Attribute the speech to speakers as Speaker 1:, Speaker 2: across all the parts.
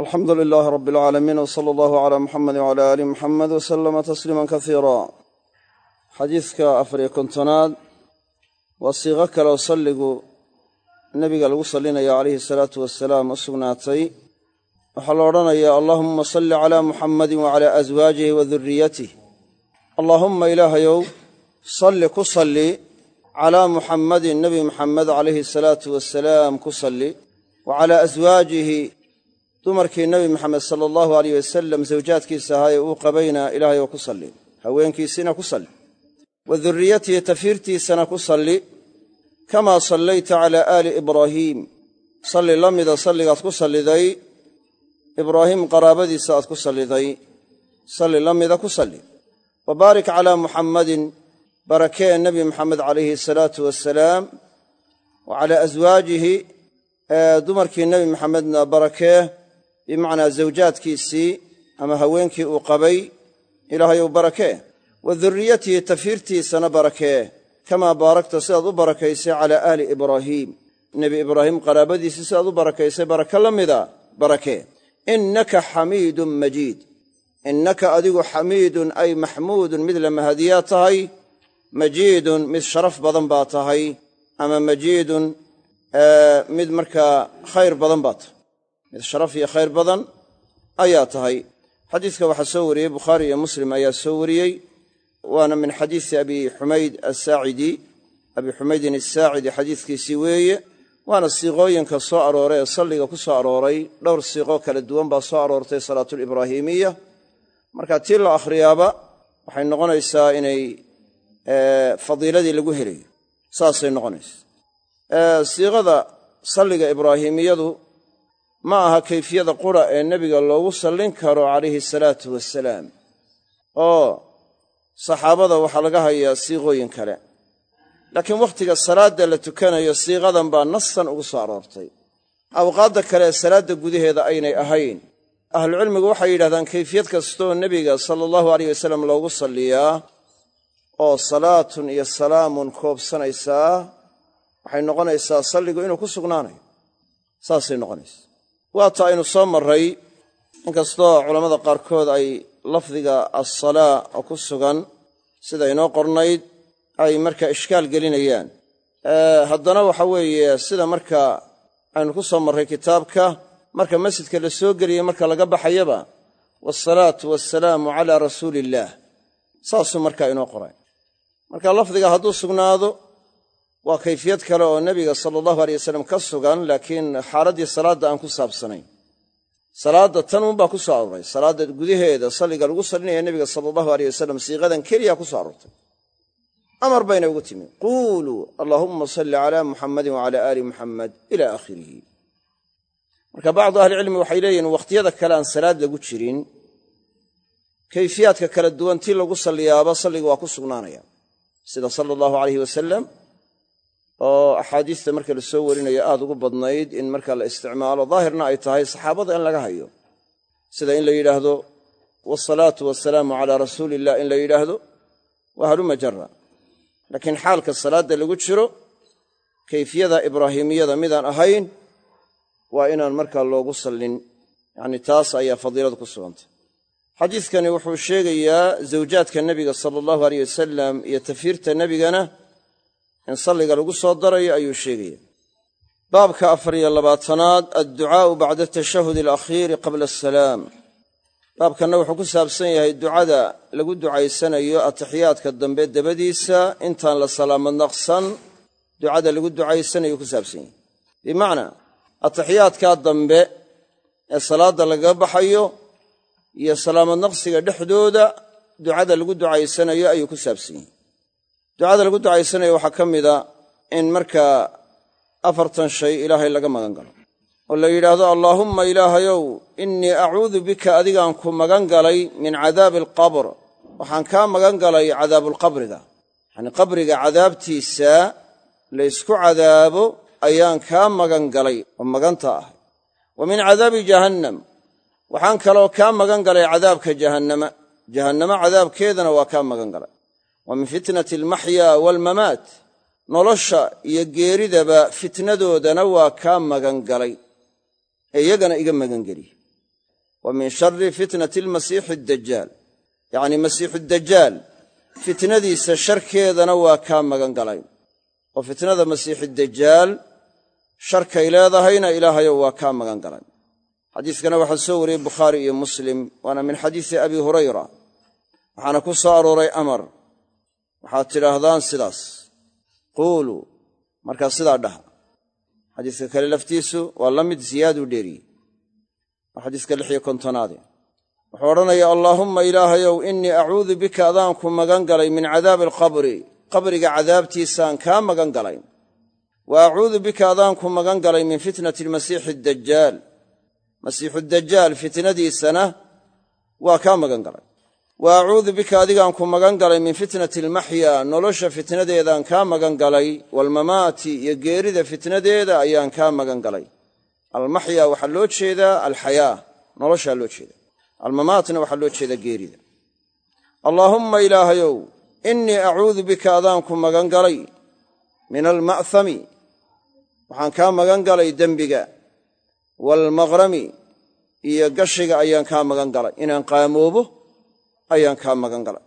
Speaker 1: alxamdu lilaahi rabi alcaalamiin w sala allahu calaa muxamedi wcala aali muxamed wasalama tasliiman kasiira xadiidka afariyo kontonaad waa siiqo kaleoo salligu nebiga lagu sallinayo calayhi salaatu wasalaam u sugnaatay. Waxaa la odhanayaa allaahumma salli calaa muxammadin wacalaa aswaajihi wa duriyatih allaahumma ilaahayow salli ku salli calaa muxammadin nebi muxammed calayhi salaatu wasalaam ku salli wa calaa dumarkii nebi maxamed sala allahu aleyh wasalam sawjaadkiisa ahaa ee uu qabayna ilaahay ku salli haweenkiisiina ku salli wa durriyatihi tafiirtiisana ku salli kamaa sallayta calaa aali ibraahiim salli la mida salligaad ku salliday ibraahiim qaraabadiisa aad ku salliday. Salli la mida ku salli. Wa baarik calaa muxammadin barakee nebi maxamed calayhi asalaatu wasalaam wa calaa aswaajihi dumarkii nebi maxamedna barakee bimacnaa zawjaadkiisii ama haweenkii uu qabay ilaahay uu barakee wa durriyatihi tafiirtiisana barakee kamaa baarakta sidaad u barakaysay calaa aali ibraahiim nebi ibraahim qaraabadiisii sidaad u barakaysay baraka la mida barakee innaka xamiidun majiid. Innaka adigu xamiidun ay maxmuudun mid la mahadiyaa tahay majiidun mid sharaf badan baa tahay ama majiidun mid markaa khayr badan baa tahay mid sharaf iyo khayr badan ayaa tahay. Xadiidka waxaa soo wariyey bukhaari iyo muslim ayaa soo wariyey waana min xadiisi abi xumayd asaacidi abi xumaydin asaacidi xadiiskiisii weeye waana siiqooyinka soo aroora ee salliga ku soo arooray. Dhowr siiqoo kala duwan baa soo aroortay salaatulibraahiimiya marka tii la akhriyaaba waxay noqonaysaa inay fadiiladii lagu helayo saasay noqonaysa. Siiqada salliga ibraahimiyadu ma aha kayfiyada qura ee nebiga loogu sallin karo calayhi salaatu wasalaam oo saxaabada waxaa laga hayaa siiqooyin kale. Laakiin wakhtiga salaadda la tukanayo siiqadan baa nasan ugu soo aroortay. Awqaadda kale ee salaadda gudaheeda aynay ahayn. Ahlucilmigu waxay yidhahdaan kayfiyad kastooo nebiga sala allahu aleyh wasalam loogu salliyaa oo salaatun iyo salaamun koobsanaysaa waxay noqonaysaa salligu inuu ku sugnaanayo. Saasay noqonaysa waata aynu soo marray. Inkastoo culammada qaarkood ay lafdiga assalaa oo ku sugan sida inoo qornayd ay markaa ishkaal gelinayaan. Haddana waxa weeye sida markaa aynu ku soo marray kitaabka marka masjidka la soo geliyey marka laga baxayaba waasalaatu wassalaamu calaa rasuuli illaah saasuu markaa inoo qoray. Marka lafdiga hadduu sugnaado waa kayfiyad kale oo nebiga sala allahu aley wasalam ka sugan laakiin xaaladdii salaadda aan ku saabsanayn. Salaadda tan uunbaa ku soo arooray. Salaadda gudaheeda salliga lagu sallinaya nebiga sala allahu aleyh wasalam siiqadan keliya ku soo aroortay amar bayna ugu timi. Quuluu allaahumma salli calaa muxammadin wacala aali muxammed ila aakhirihi marka bacdu ahlicilmi waxay leeyihiin wakhtiyada kale aan salaad lagu jirin kayfiyaadka kala duwan tii lagu salliyaaba salliga waa ku sugnaanaya. Sida sala allahu alayh wasalam oo axaadiista marka la soo warinayo aad ugu badnayd in marka la isticmaalo daahirna ay tahay saxaabada in laga hayo. Sida in la yidhaahdo wasalaatu wasalaamu calaa rasuuli illah in la yidhaahdo waa haluma jara laakiin xaalka salaadda lagu jiro kayfiyada ibraahimiyada midaan ahayn waa inaan markaa loogu sallin. Yacni taas ayaa fadiiladu ku sugantay. Xadiidkani wuxuu sheegayaa zawjaadka nebiga sala allahu aleyh wasalam iyo tafiirta nebigana in salliga lagu soo darayo ayuu sheegaya. Baabka afar iyo labaatanaad adducaa'u bacda atashahud alakhiiri qabla asalaam baabkanna wuxuu ku saabsan yahay ducada lagu ducaysanayo atixiyaadka dambe dabadiisa intaan la salaamad naqsan ducada lagu ducaysanayo ku saabsan yahay. Bimacnaa atixiyaadkaa dambe ee salaadda lagaga baxayo iyo salaamad naqsiga dhexdooda ducada lagu ducaysanayo ayuu ku saabsan yahay ducada lagu ducaysanayo waxaa ka mida in markaa afartan shay ilaahay laga magan galo. Oo la yidhaahdo allaahumma ilaahayow innii acuudu bika adigaan ku magan galay min cadaabi alqabr waxaan kaa magan galay cadaabulqabriga yacanii qabriga cadaabtiisa laysku cadaabo ayaan kaa magan galay oo maganta ahay. Wa min cadaabi jahannam. Waxaan kaloo kaa magan galay cadaabka jahannama. Jahannamo cadaabkeedana waa kaa magan galay wa min fitnati almaxya waalmamaat nolosha iyo geeridaba fitnadoodana waa kaa magan galay ee iyagana iga magangeliye wa min shari fitnati almasiixi addajaal yacnii masiixu dajaal fitnadiisa sharkeedana waa kaa magan galay. Oo fitnada masiixi dajaal sharkay leedahayna ilaahayow waa kaa magan galay. Xadiiskana waxaa soo wariyey bukhaari iyo muslim waana min xadiisi abi hurayra. Waxaana ku soo arooray amar waxaad tidhaahdaan sidaas. Quuluu markaa sidaa dhaha. Xadiiska kale laftiisu waa la mid ziyaaduu dheeriyey waa xadiiska lix iyo kontonaade wuxuu odhanayaa allaahumma ilaahayow innii acuudu bika adaanku magan galay min cadaabi alqabri. Qabriga cadaabtiisaan kaa magan galay. Wa acuudu bika adaanku magan galay min fitnati almasiixi addajaal masiixu dajaal fitnadiisana waa kaa magan galay wa acuudu bika adigaan ku magan galay min fitnati almaxyaa nolosha fitnadeedaan kaa magan galay waalmamaati iyo geerida fitnadeeda ayaan kaa magan galay. Almaxyaa waxaa loo jeedaa alxayaa noloshaa loo jeeda almamaatna waxaa loo jeedaa geerida. Allaahumma ilaahayow innii acuudu bika adaanku magan galay min alma'thami waxaan kaa magan galay dembiga waalmaqrami iyo gashiga ayaan kaa magan galay. Inaan qaamoobo ayaan kaa magan galay.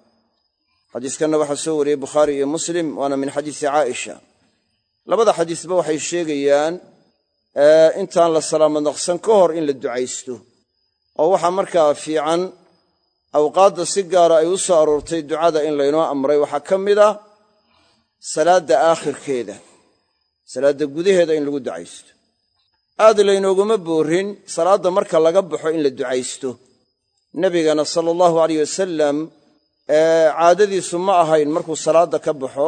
Speaker 1: Xadiiskanna waxaa soo wariyey bukhaari iyo muslim waana min xadiisi caaisha. Labada xadiisba waxay sheegayaan intaan la salaamad naqsan ka hor in la ducaysto oo waxaa markaa fiican awqaadda si gaara ay u soo aroortay ducada in laynoo amray. Waxaa ka mid ah salaadda aakhirkeeda salaadda gudaheeda in lagu ducaysto. Aad laynooguma boorin salaadda marka laga baxo in la ducaysto nebigana sala allahu alayh wasalam caadadiisu ma ahayn markuu salaadda ka baxo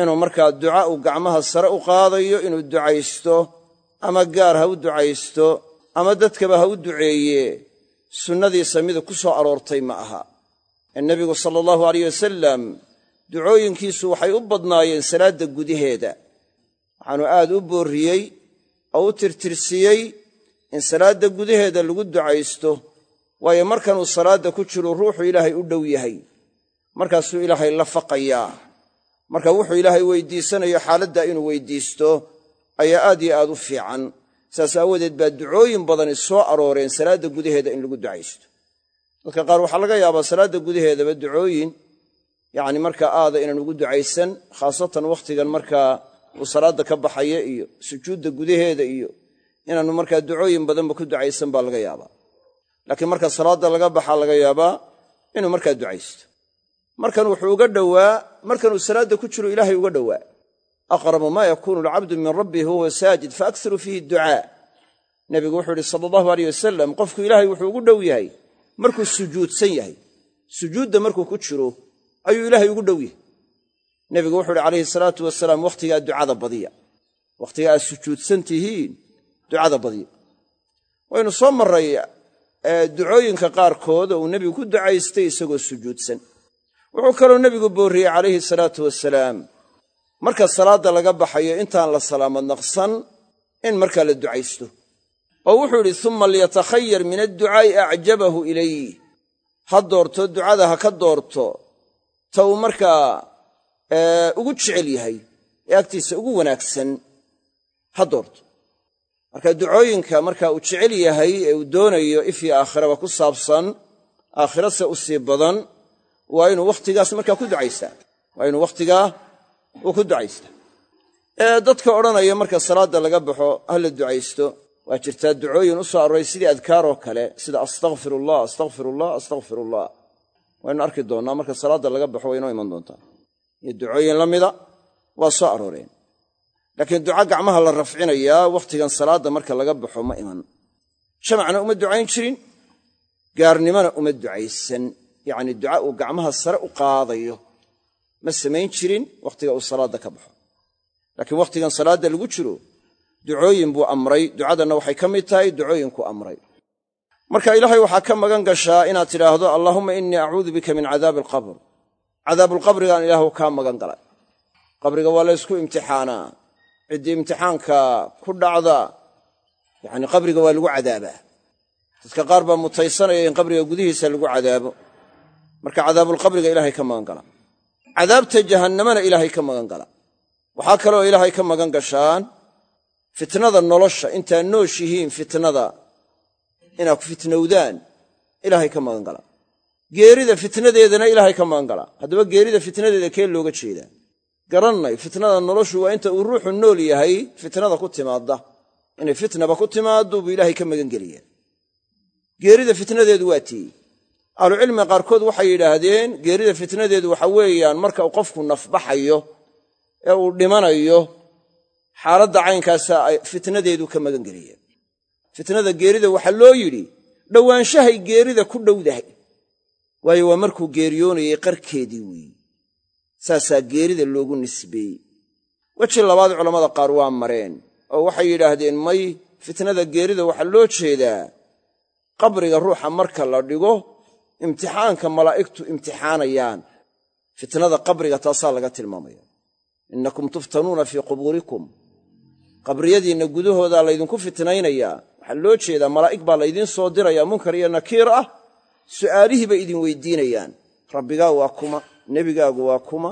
Speaker 1: inuu markaa duca uu gacmaha sare u qaadayo inuu ducaysto ama gaar ha u ducaysto ama dadkaba ha u duceeye sunnadiisa mida ku soo aroortay ma aha. Ee nebigu sala allahu alayh wasalam ducooyinkiisu waxay u badnaayeen salaadda gudaheeda. Waxaanu aad u boorriyey oo u tirtirsiyey in salaadda gudaheeda lagu ducaysto waayo markanuu salaadda ku jiro ruuxu ilaahay u dhow yahay. Markaasuu ilaahay la faqayaa. Marka wuxuu ilaahay weydiisanayo xaaladdaa inuu weydiisto ayaa aad iyo aad u fiican. Saas aawadeed baa ducooyin badani soo arooreen salaadda gudaheeda in lagu ducaysto. Dadka qaar waxaa laga yaabaa salaadda gudaheedaba ducooyin. Yacni markaa aada inaan ugu ducaysan khaasatan wakhtigan markaa uu salaadda ka baxaya iyo sujuudda gudaheeda iyo inaannu markaa ducooyin badanba ku ducaysan baa laga yaabaa laakiin marka salaadda laga baxaa laga yaabaa inuu markaa ducaysto. Markan wuxuu uga dhowaa markanuu salaadda ku jiro ilaahay uga dhowaa. Aqrabu maa yakuunu alcabdu min rabbihi wahuwa saajid faakhiru fiihi ducaa nebigu wuxuu ihi sala allahu aleyh wasalam qofku ilaahay wuxuu ugu dhow yahay markuu sujuudsan yahay. Sujuudda markuu ku jiro ayuu ilaahay ugu dhow yahay. Nebigu wuxuu uhi calayhi salaatu wasalaam wakhtigaa ducada badiya. Wakhtiga aad sujuudsan tihiin ducada badiya. Waynu soo marray ducooyinka qaarkood oo uu nebigu ku ducaystay isagoo sujuudsan. Wuxuu kaloo nebigu boorriyey calayhi salaatu wasalaam marka salaadda laga baxayo intaan la salaamad naqsan in markaa la ducaysto. Oo wuxuu idhi summa liyatakhayar min adducaa'i acjabahu ilayh ha doorto ducada ha ka doorto ta uu markaa ugu jecel yahay ee agtiisa ugu wanaagsan ha doorto marka ducooyinka marka uu jecel yahay ee uu doonayo ifii aakhiraba ku saabsan aakhirase u sii badan waa inuu wakhtigaas markaa ku ducaystaa waa inuu wakhtigaa uu ku ducaystaa ee dadka odhanaya marka salaadda laga baxo ha la ducaysto waa jirtaa ducooyin u soo arooray sidii adkaaroo kale sida astakfirullah astakfirullah astakfirullah waynu arki doonnaa marka salaadda laga baxo way inoo iman doontaa. Iyo ducooyin la mida waa soo arooreen laakiin duca gacmaha la rafcinayaa wakhtigan salaadda marka laga baxo ma iman. Jamacna uma ducayn jirin gaarnimona uma ducaysan. Yacni duca uu gacmaha sare u qaadayo ma samayn jirin wakhtiga uu salaadda ka baxo. Laakiin wakhtigan salaadda lagu jiro ducooyin buu amray ducadanna waxay ka mid tahay ducooyinku amray. Marka ilaahay waxaa ka magan gashaa inaad tidhaahdo allaahumma innii acuudu bika min cadaabi alqabr cadaabulqabrigaan ilaahu kaa magan galay. Qabriga waa la ysku imtixaanaa ciddii imtixaanka ku dhacda yacni qabriga waa lagu cadaabaa. Dadka qaar baa mutaysanaya in qabriga gudihiisa lagu cadaabo. Marka cadaabulqabriga ilaahay ka magan gala. Cadaabta jahannamana ilaahay ka magan gala. Waxaa kaloo ilaahay ka magan gashaan fitnada nolosha. Intaad nooshihiin fitnada inaad ku fitnowdaan ilaahay ka magan gala. Geerida fitnadeedana ilaahay ka magan gala. Haddaba geerida fitnadeeda kee looga jeedaa garannay fitnada noloshu waa inta uu ruuxu nool yahay fitnada ku timaadda. Inay fitnaba ku timaaddo buu ilaahay ka magangeliyaa geerida fitnadeedu waa tii. Ahlucilmiga qaarkood waxay yidhaahdeen geerida fitnadeedu waxa weeyaan marka uu qofku nafbaxayo ee uu dhimanayo xaaladda caynkaasa fitnadeedu ka magangeliya fitnada geerida waxaa loo yidhi dhowaanshahay geerida ku dhowdahay. Waayo waa markuu geeriyoonayay qarkeedii weeye saasaa geerida loogu nisbeeyey. Weji labaad culammada qaar waa mareen oo waxay yidhaahdeen may fitnada geerida waxaa loo jeedaa? Qabriga ruuxa marka la dhigo imtixaanka malaa'igtu imtixaanayaan. Fitnada qabriga taasaa laga tilmaamaya. Innakum tuftanuuna fii qubuurikum. Qabriyadiinna gudahoodaa laydinku fitnaynayaa. Waxaa loo jeedaa malaa'ig baa laydiin soo dirayaa munkar iyo nakiir ah. Su'aalihii bay idin weydiinayaan. Rabbigaa waa kuma nebigaagu waa kuma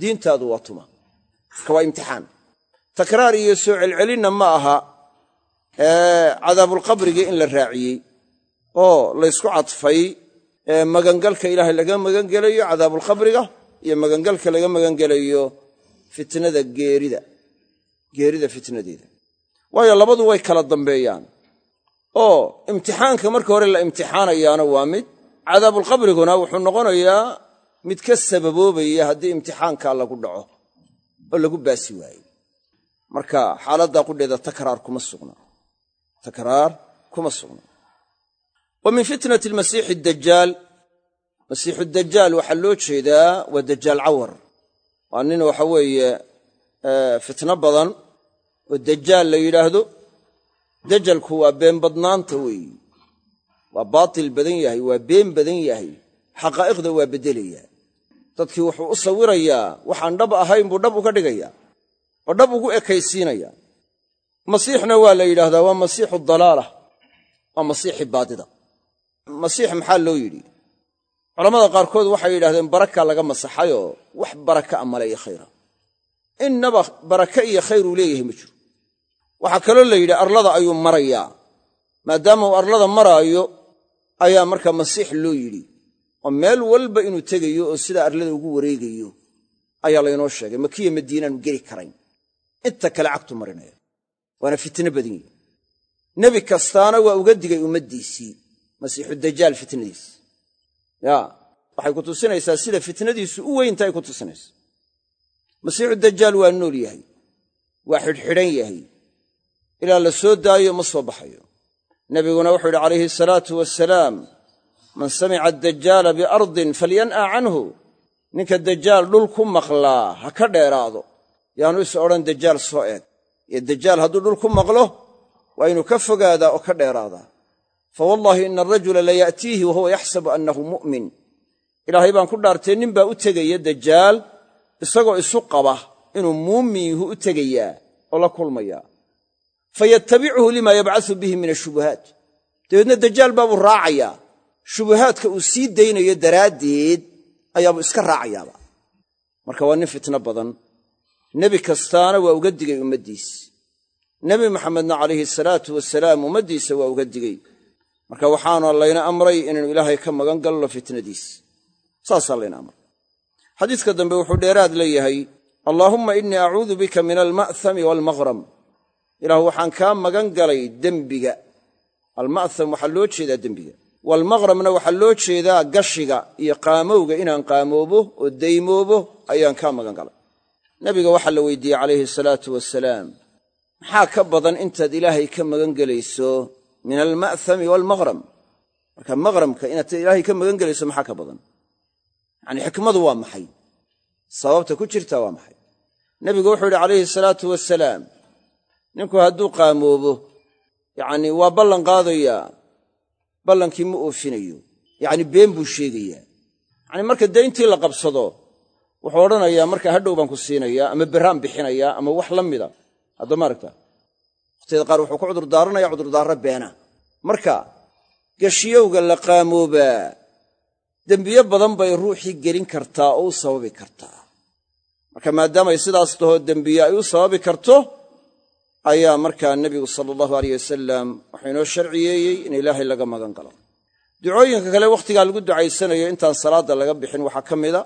Speaker 1: diintaadu waa tuma. Marka waa imtixaan. Takraar iyo soo celcelinna ma aha cadaabulqabrigii in la raaciyey oo laysku cadfay magangalka ilaahay laga magangelayo cadaabulqabriga iyo magangalka laga magangelayo fitnada geerida geerida fitnadeeda. Waayo labadu way kala dambeeyaan. Oo imtixaanka marka hore la imtixaanayaana waa mid cadaabulqabriguna wuxuu noqonayaa mid ka sababoobaya haddii imtixaankaa lagu dhaco oo lagu baasi waayo. Marka xaaladdaa qudheeda takraar kuma sugna takraar kuma sugna wa min fitnati almasiixi dajaal masiixu dajaal waxaa loo jeedaa waa dajaal cawar. Waa nin waxa weeye fitno badan oo dajaal la yidhaahdo. Dajalku waa been badnaanta weeyi waa baatil badan yahay waa been badan yahay. Xaqaa'iqda waa beddelayaa dadkii wuxuu u sawirayaa waxaan dhab ahayn buu dhab uga dhigayaa oo dhab ugu ekaysiinaya masiixna waa la yidhaahdaa waa masiixu dalaala waa masiixi baadida masiix maxaa loo yidhi? Culammada qaarkood waxay yidhahdeen baraka laga masaxayoo wax baraka a male iyo khayra. Innaba baraka iyo khayr uu leeyahay ma jiro. Waxaa kaloo la yidhi arlada ayuu marayaa maadaama uu arlada maraayo ayaa markaa masiix loo yidhi oo meel walba inuu tegayo oo sidaa arlada ugu wareegayo ayaa laynoo sheegay. Makiya madiinaanu geli karayn. Inta kale cagtu marinaya waana fitno badan yihi nebi kastaana waa uga digay ummaddiisii masiixu dajaal fitnadiis ya waxay ku tusinaysaa sida fitnadiisu u weyntahay ku tusinaysa. Masiixu dajaal waa nool yahay waa xidhxidhan yahay. Ilaa la soo daayo ma soo baxayo. Nebiguna wuxuu yidhi calayhi asalaatu wasalaam man samica adajaala biardin falyan'a canhu. Ninka dajaal dhul ku maqlaa ha ka dheeraado. Yaanu is odhan dajaal soo eeg iyo dajaal hadduu dhul ku maqlo waa inuu ka fogaadaa oo ka dheeraadaa. Fa wallaahi ina arajula la ya'tiihi wa huwa yaxsabu annahu mu'min. Ilaahay baan ku dhaartee nin baa u tegaya dajaal isagoo isu qaba inuu muumin yuhu u tegayaa oo la kulmayaa. Fayatabicuhu lima yabcasu bihi min ashubuhaat dabeedna dajaal baabuu raacayaa shubuhaadka uu sii daynayo daraaddeed ayaabuu iska raacayaaba. Marka waa nin fitno badan. Nebi kastaana waa uga digay ummaddiis. Nebi maxamedna calayhi salaatu wasalaam ummaddiisa waa uga digey marka waxaana layna amray inaynu ilaahay ka magan galno fitnadiis. Saasaa layna amray. Xadiiska dambe wuxuu dheeraad leeyahay allaahumma innii acuudu bika min alma'thami waalmaqram ilaah waxaan kaa magan galay dembiga. Alma'tham waxaa loo jeedaa dembiga waalmaqramna waxaa loo jeedaa gashiga iyo qaamowga inaan qaamoobo oo daymoobo ayaan kaa magan galay nabiga waxaa la weydiiyey calayhi salaatu wasalaam maxaa ka badan intaad ilaahay ka magan gelayso min alma'thami waalmaqram marka maqramka inaad ilaahay ka magan gelayso maxaa ka badan? Yacanii xikmadu waa maxay? Sababta ku jirta waa maxay? Nebigu wuxuu yidhi calayhi salaatu wasalaam ninku hadduu qaamoobo yacnii waa ballan qaadayaa ballankii ma oofinayo. Yacnii been buu sheegayaa. Yacanii marka dayntii la qabsado wuxuu odhanayaa markaa hadhow baan ku siinayaa ama berraan bixinayaa ama wax la mida. Hadda maaragta waqhtiyada qaar wuxuu ku cudurdaaranaya cudurdaarro beena. Marka gashiyowga la qaamoobaa dembiyo badan bay ruuxii gelin kartaa oo u sababi kartaa. Marka maadaamay sidaas tahoo dembiye ay u sababi karto ayaa markaa nebigu sala allahu aleyh wasalam wuxuu inoo sharciyeeyey in ilaahay laga magan galo. Ducooyinka kale wakhtigaa lagu ducaysanayo intaan salaadda laga bixin waxaa ka mida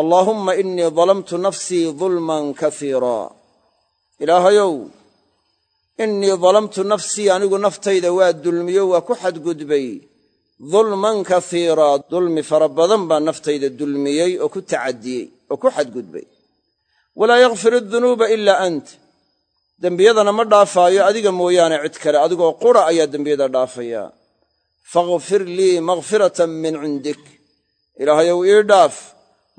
Speaker 1: allaahumma innii dalamtu nafsii dulman kaiira ilaahayow innii dalamtu nafsii anigu naftayda waa dulmiyo waa ku xadgudbay. Dulman kaiira dulmi fara badan baa naftayda dulmiyey oo ku tacadiyey oo ku xadgudbay. Walaa yakfir adunuuba ilaa ant dembiyadana ma dhaafaayo adiga mooyaane cid kale adigoo qura ayaa dembiyada dhaafaya. Fakhfir lii makhfiratan min cindik. Ilaahayow ii dhaaf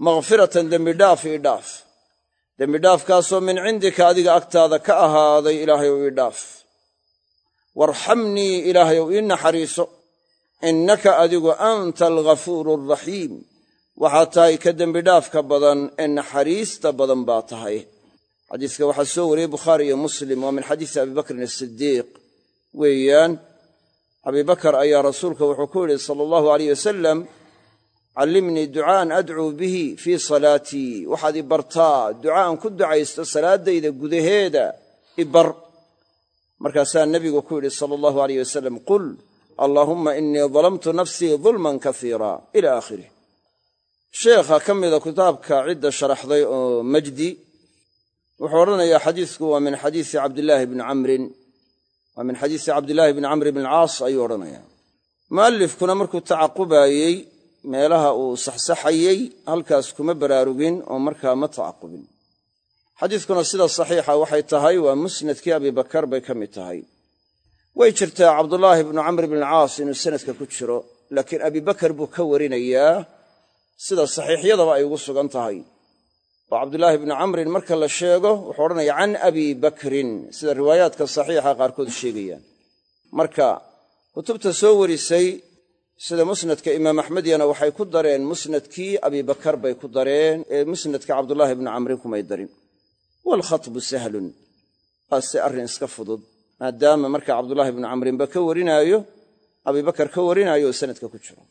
Speaker 1: makhfiratan dembidhaaf ii dhaaf. Dembidhaafkaasoo min cindika adiga agtaada ka ahaaday ilaahayow ii dhaaf. Waarxamnii ilaahayow ii naxariiso. Innaka adigu anta alghafuuru alraxiim waxaad tahay ka dembidhaafka badan ee naxariista badan baa tahay xadiiska waxaa soo wariyey bukhaari iyo muslim waa min xadiisi abibakrin asidiiq weeyaan abibakar ayaa rasuulka wuxuu ku yidhi sala allahu aleyh wasalam callimnii ducaaan adcuu bihi fii salaatii. Waxaad i bartaa ducaaan ku ducaysto salaaddayda gudaheeda i bar. Markaasaa nebigu ku yidhi sala allahu aleyh wasalam qul allaahumma innii dalamtu nafsii dulman kaiira ila aakhirih. Sheekha ka mida kitaabka cidda sharaxday oo majdi wuxuu odhanayaa xadiisku waa min xadiisi cabdillaahi bni camrin. Waa min xadiisi cabdillaahi bni camr bni alcaas ayuu odhanayaa. Mu'allifkuna markuu tacaqubaayey meelaha uu saxsaxayey halkaas kuma baraarugin oo markaa ma tacaqubin. Xadiiskuna sida saxiixa waxay tahay waa musnadkii abibakar bay ka mid tahay. Way jirtaa cabdulaahi bnu camr bni alcaas inuu sanadka ku jiro laakiin abibakar buu ka warinayaa sida saxiixyadaba ay ugu sugan tahay oo cabdulaahi bni camrin marka la sheego wuxuu odhanaya can abi bakrin. Sida riwaayaadka saxiixa qaarkood sheegayaan. Marka kutubta soo warisay sida musnadka imaam axmedyana waxay ku dareen musnadkii abibakar bay ku dareen ee musnadka cabdulaahi bni camrin kumay darin. Waalkhatbu sahlun. Waase arrin iska fudud maadaama marka cabdulaahi bnu camrinba ka warinaayo abibakar ka warinaayo oo sanadka ku jiro.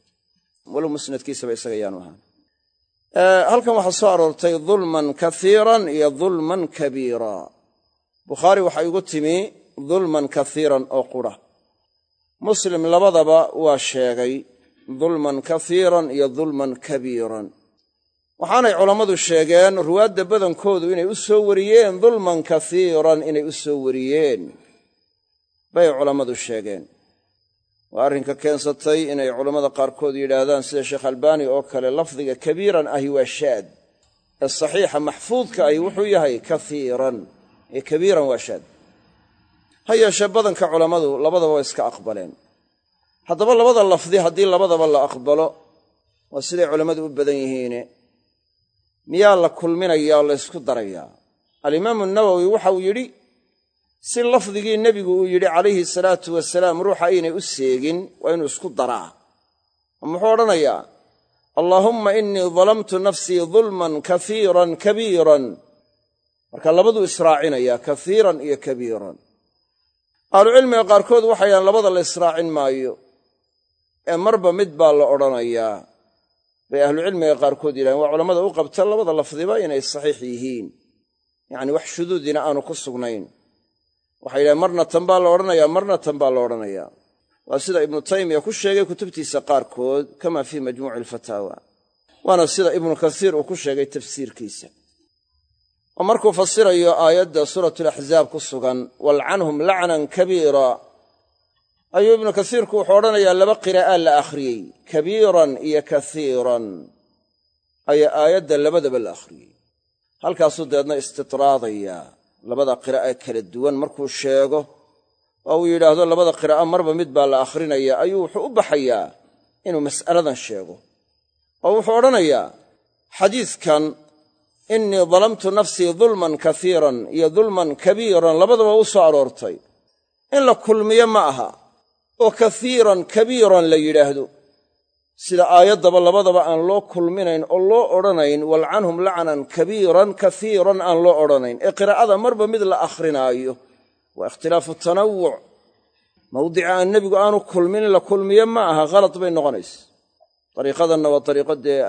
Speaker 1: Walow musnadkiisaba isaga yaanu ahaan halkan waxaa soo aroortay dulman kaiiran iyo dulman kabiira. Bukhaari waxay ugu timi dulman kaiiran oo qura muslim labadaba waa sheegay dulman kaiiran iyo dulman kabiiran. Waxaanay culammadu sheegeen ruwaadda badankoodu inay u soo wariyeen dulman kaiiran inay u soo wariyeen. Bay culammadu sheegeen waa arrinka keensatay inay culammada qaarkood yidhaahdaan sida sheekh albaani oo kale lafdiga kabiiran ahi waa shaad. Ee saxiixa maxfuudka ahi wuxuu yahay kaiiran ee kabiiran waa shaad. Ha yeeshee badanka culammadu labadaba waa iska aqbaleen. Haddaba labada lafdi haddii labadaba la aqbalo waa siday culammadu u badan yihiine. Miyaa la kulminayaa oo laysku darayaa? Alimaamu nawowi waxauu yidhi si lafdigii nebigu uu yidhi calayhi salaatu wasalaam ruuxa aynay u seegin waa inuu isku daraa. Muxuu odhanayaa allaahumma innii dalamtu nafsii dulman kaiiran kabiiran. Marka labaduu israacinayaa kaiiran iyo kabiiran. Ahlucilmiga qaarkood waxay yidhahan labada la israacin maayo ee marba mid baa la odhanayaa. Bay ahlucilmiga qaarkood yidhahen waa culammada u qabta labada lafdiba inay saxiix yihiin. Yacni wax shuduudina aanu ku sugnayn waxay yidhahen marna tan baa la odhanayaa marna tan baa la odhanayaa. Waa sida ibnu taymiya ku sheegay kutubtiisa qaarkood kama fii majmuuci alfataawa waana sida ibnu kasiir uu ku sheegay tafsiirkiisa. Oo markuu fasirayo aayadda suuratulaxzaab ku sugan walcanhum lacnan kabiira. Ayuu ibnu kasiirku wuxuu odhanayaa laba qira'a la akhriyey kabiiran iyo kaiiran ayaa aayadda labadaba la akhriyey. Halkaasuu dabeedna istidraadayaa labada qiraa'e kala duwan markuu sheego oo uu yidhaahdo labada qiraa'o marba mid baa la akhrinaya ayuu wuxuu u baxayaa inuu mas'aladan sheego. Oo wuxuu odhanayaa xadiidkan innii dalamtu nafsii dulman kaiiran iyo dulman kabiiran labadaba u soo aroortay. In la kulmiyo ma aha oo kaiiran kabiiran la yidhaahdo sida aayaddaba labadaba aan loo kulminayn oo loo odhanayn walcanhum lacnan kabiiran kaiiran aan loo odhanayn. Ee qiraa'ada marba mid la akhrinaayo waa ikhtilaafu tanawuc mawdica aan nebigu aanu kulmin in la kulmiyo ma aha khalad bay noqonaysa. Ariiqadanna waa ariiqo dee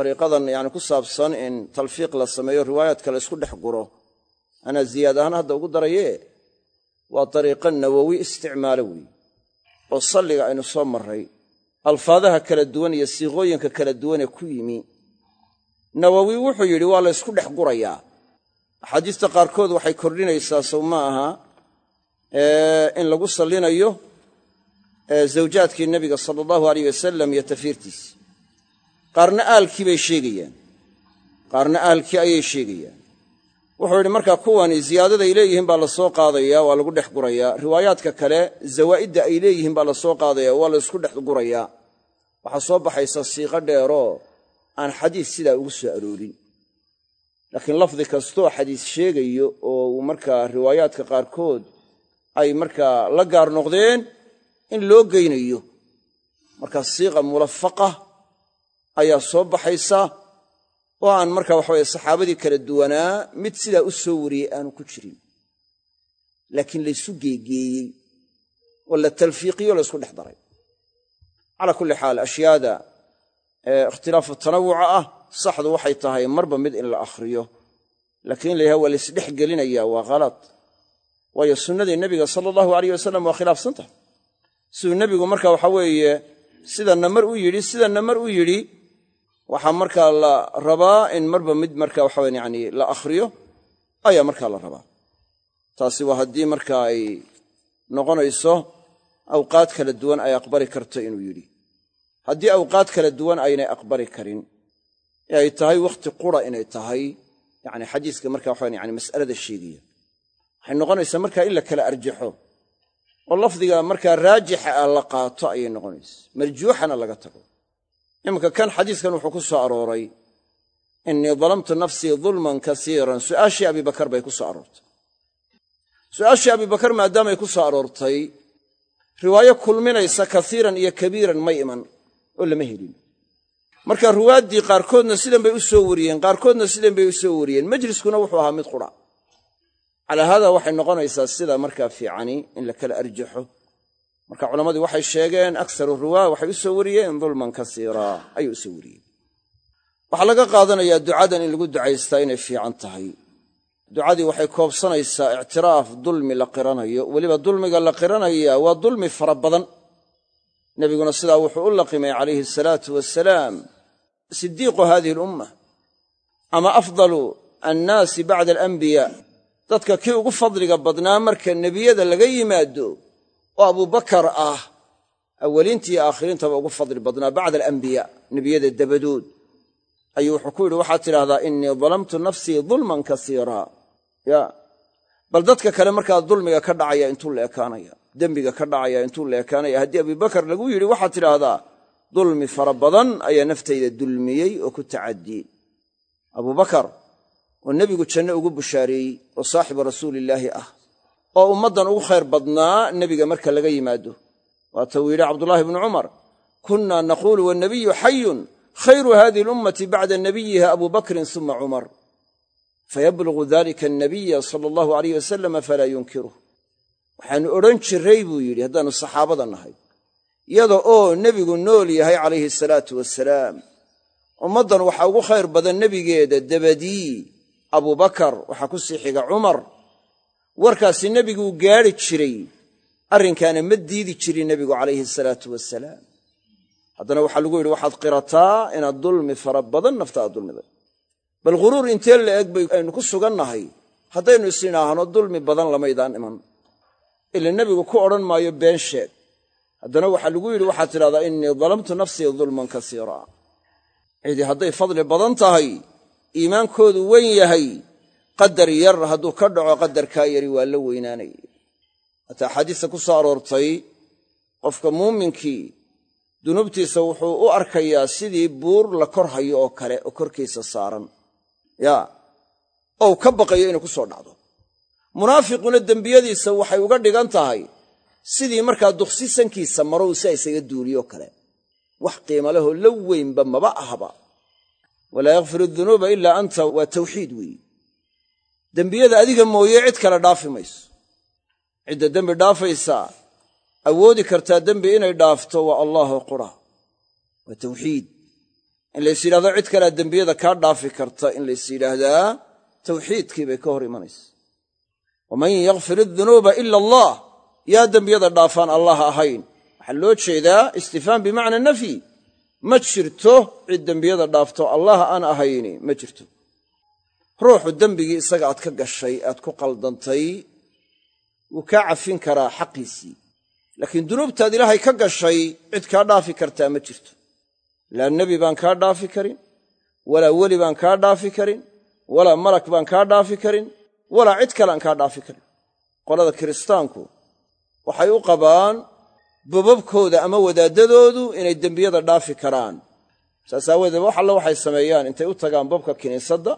Speaker 1: ariiqadan yani ku saabsan in talfiiq la sameeyo riwaayaadka la ysku dhex guro. Anaa ziyaad ahaan hadda ugu daraye waa dariiqo nawowi isticmaalo weeye oo salliga aynu soo marray alfaadaha kala duwan iyo siiqooyinka kala duwanee ku yimi. Nawowi wuxuu yidhi waa la ysku dhex gurayaa. Axaadiista qaarkood waxay kordhinaysaa sow ma aha in lagu sallinayo zawjaadkii nebiga sala allahu aleyh wasalam iyo tafiirtiisi qaarna aalkii bay sheegayaan. Qaarna aalkii ayay sheegayaan wuxuu yidhi markaa kuwani ziyaadaday leeyihiin baa la soo qaadayaa waa lagu dhex gurayaa. Riwaayaadka kale zawaa'idda ay leeyihiin baa la soo qaadayaa waa la ysku dhex gurayaa. Waxaa soo baxaysa siiqo dheeroo aan xadiis sidaa ugu soo aroorin. Laakiin lafdi kastoo xadiis sheegayo oo uu markaa riwaayaadka qaarkood ay markaa la gaar noqdeen in loo geynayo markaa siiqa mulafaqa ayaa soo baxaysa oo aan markaa waxaweye saxaabadii kala duwanaa mid sidaa u soo wariyey aanu ku jirin. Laakiin laysu geegeeyey oo la talfiiqiyo laysku dhex daray. Calaa kulli xaal ashyaada ikhtilaafu tanawuca ah saxdu waxay tahay marba mid in la akhriyo. Laakiin in la yhaha waa laysdhex gelinaya waa khalad waayo sunnadii nebiga sala allahu aleyh wasalam waa khilaafsan tahay. Siduu nebigu marka waxa weeye sidanna mar u yidhi sidanna mar u yidhi waxaa markaa la rabaa in marba mid marka waxawe yani la akhriyo ayaa markaa la rabaa. Taasi waa haddii marka ay noqonayso awqaad kala duwan ay aqbali karto inuu yidhi. Haddii awqaad kala duwan aynay aqbali karin ee ay tahay wakhti qura inay tahay yani xadiiska marka waxawe yani mas'alada sheegaya waxay noqonaysaa markaa in la kala arjaxo oo lafdiga markaa raajixa ah la qaato ayay noqonaysa marjuuxana laga tago iminka kan xadiiskan wuxuu ku soo arooray innii dalamtu nafsii dulman kasiiran. Su'aashii abibakar bay ku soo aroortay. Su'aashii abibakar maadaamay ku soo aroortay riwaayo kulminaysa kasiiran iyo kabiiran may iman oo lama helin. Marka ruwaaddii qaarkoodna sidan bay u soo wariyeen qaarkoodna sidan bay u soo wariyeen. Majliskuna wuxuu ahaa mid qura. Calaa haada waxay noqonaysaa sida markaa fiicani in la kala arjaxo marka culammadii waxay sheegeen aksaru ruwaa waxay u soo wariyeen dulman kasiira ayay u soo wariyeen waxaa laga qaadanayaa ducadan in lagu ducaystaa inay fiican tahay. Ducadii waxay koobsanaysaa ictiraaf dulmi la qiranayo. Weliba dulmiga la qiranaya waa dulmi fara badan. Nebiguna sidaa wuxuu u laqimay calayhi asalaatu wasalaam sidiiqu hadihi alumma ama afdalu annaasi bacda alambiyaa dadka kii ugu fadliga badnaa marka nebiyada laga yimaado oo abubakar ah awaliintii aakhiriintaba ugu fadli badnaa bacda alambiyaa nebiyada dabadood. Ayuu wuxuu ku yidhi waxaad tidhahdaa innii dalamtu nafsii dulman kasiira. Ya. Bal dadka kale markaa dulmiga ka dhacaya intuu la dembiga ka dhacaya intuu la ekaanaya. Haddii abubakar lagu yidhi waxaad tidhaahdaa dulmi fara badan ayaa naftayda dulmiyey oo ku tacadiyey abubakar oo nebigu janno ugu bushaareeyey oo saaxibu rasuulillaahi ah oo ummaddan ugu khayr badnaa nebiga marka laga yimaado. Waata uu yidhi cabdulaahi bnu cumar. Kunna naquulu wannabiyu xayun khayru hadihi alummati bacda nabiyiha abu bakrin suma cumar. Fayablugu dalika annabiya sala allahu alayh wasalama falaa yunkiruh. Waxaannu odhan jiray buu yidhi haddaannu saxaabada nahay iyada oo nebigu nool yahay calayhi asalaatu wasalaam ummaddan waxaa ugu khayr badan nebigeeda dabadii abubakar waxaa ku sii xiga cumar warkaasi nebiguu gaadhi jiray. Arrinkaana ma diidi jirin nebigu calayhi asalaatu wasalaam haddana waxaa lagu yidhi waxaad qirataa inaad dulmi fara badan naftaada dulmiday bal ghuruur intee la eg bay aynu ku sugannahay. Haddaynu is idhaahno dulmi badan lamaydaan iman. Ila nebigu ku odhan maayo been sheeg. Haddana waxaa lagu yidhi waxaad tidhahdaa innii dalamtu nafsii dulman kasiira cidii hadday fadli badan tahay iimaankoodu wen yahay qadar yar hadduu ka dhaco qadarkaa yari waa la weynaanaya haata axaadiista ku soo aroortay qofka muuminkii dunuubtiisa wuxuu u arkayaa sidii buur la kor hayo oo kale oo korkiisa saaran. Ya ou ka baqayo inay ku soo dhacdo. Munaafiquna dembiyadiisa waxay uga dhigan tahay sidii markaa duksi sankiisa marow si aysaga duuliyoo kale. Wax qiima lehoo la weynba maba ahba walaa yakfiru dunuuba ilaa anta waa tawxiid weeye dembiyada adiga mooye cid kale dhaafi mayso. Cidda dembi dhaafaysaa awoodi kartaa dembi inay dhaafto waa allaahoo qura waa tawxiid. In lays yidhahdo cid kalea dembiyada kaa dhaafi karta in lays yidhaahdaa tawxiidkii bay ka hor imanaysa. Waman yakfir adunuuba ila allah yaa dembiyada dhaafaan allah ahayn. Waxaa loo jeedaa istifhaam bimacna nafyi ma jirto cid dembiyada dhaafto allah aan ahayni ma jirto ruuxu dembigii isaga aad ka gashay aad ku qaldantay wuu kaa cafin karaa xaqiisii. Laakiin dunuubtaad ilaahay ka gashay cid kaa dhaafi kartaa ma jirto. Laa nebi baan kaa dhaafi karin walaa weli baan kaa dhaafi karin walaa malak baan kaa dhaafi karin walaa cid kale aan kaa dhaafi karin. Qolada kiristaanku waxay u qabaan bobabkooda ama wadaaddadoodu inay dembiyada dhaafi karaan. Saas aawadeed wax alle waxay sameeyaan intay u tagaan bobka kiniisadda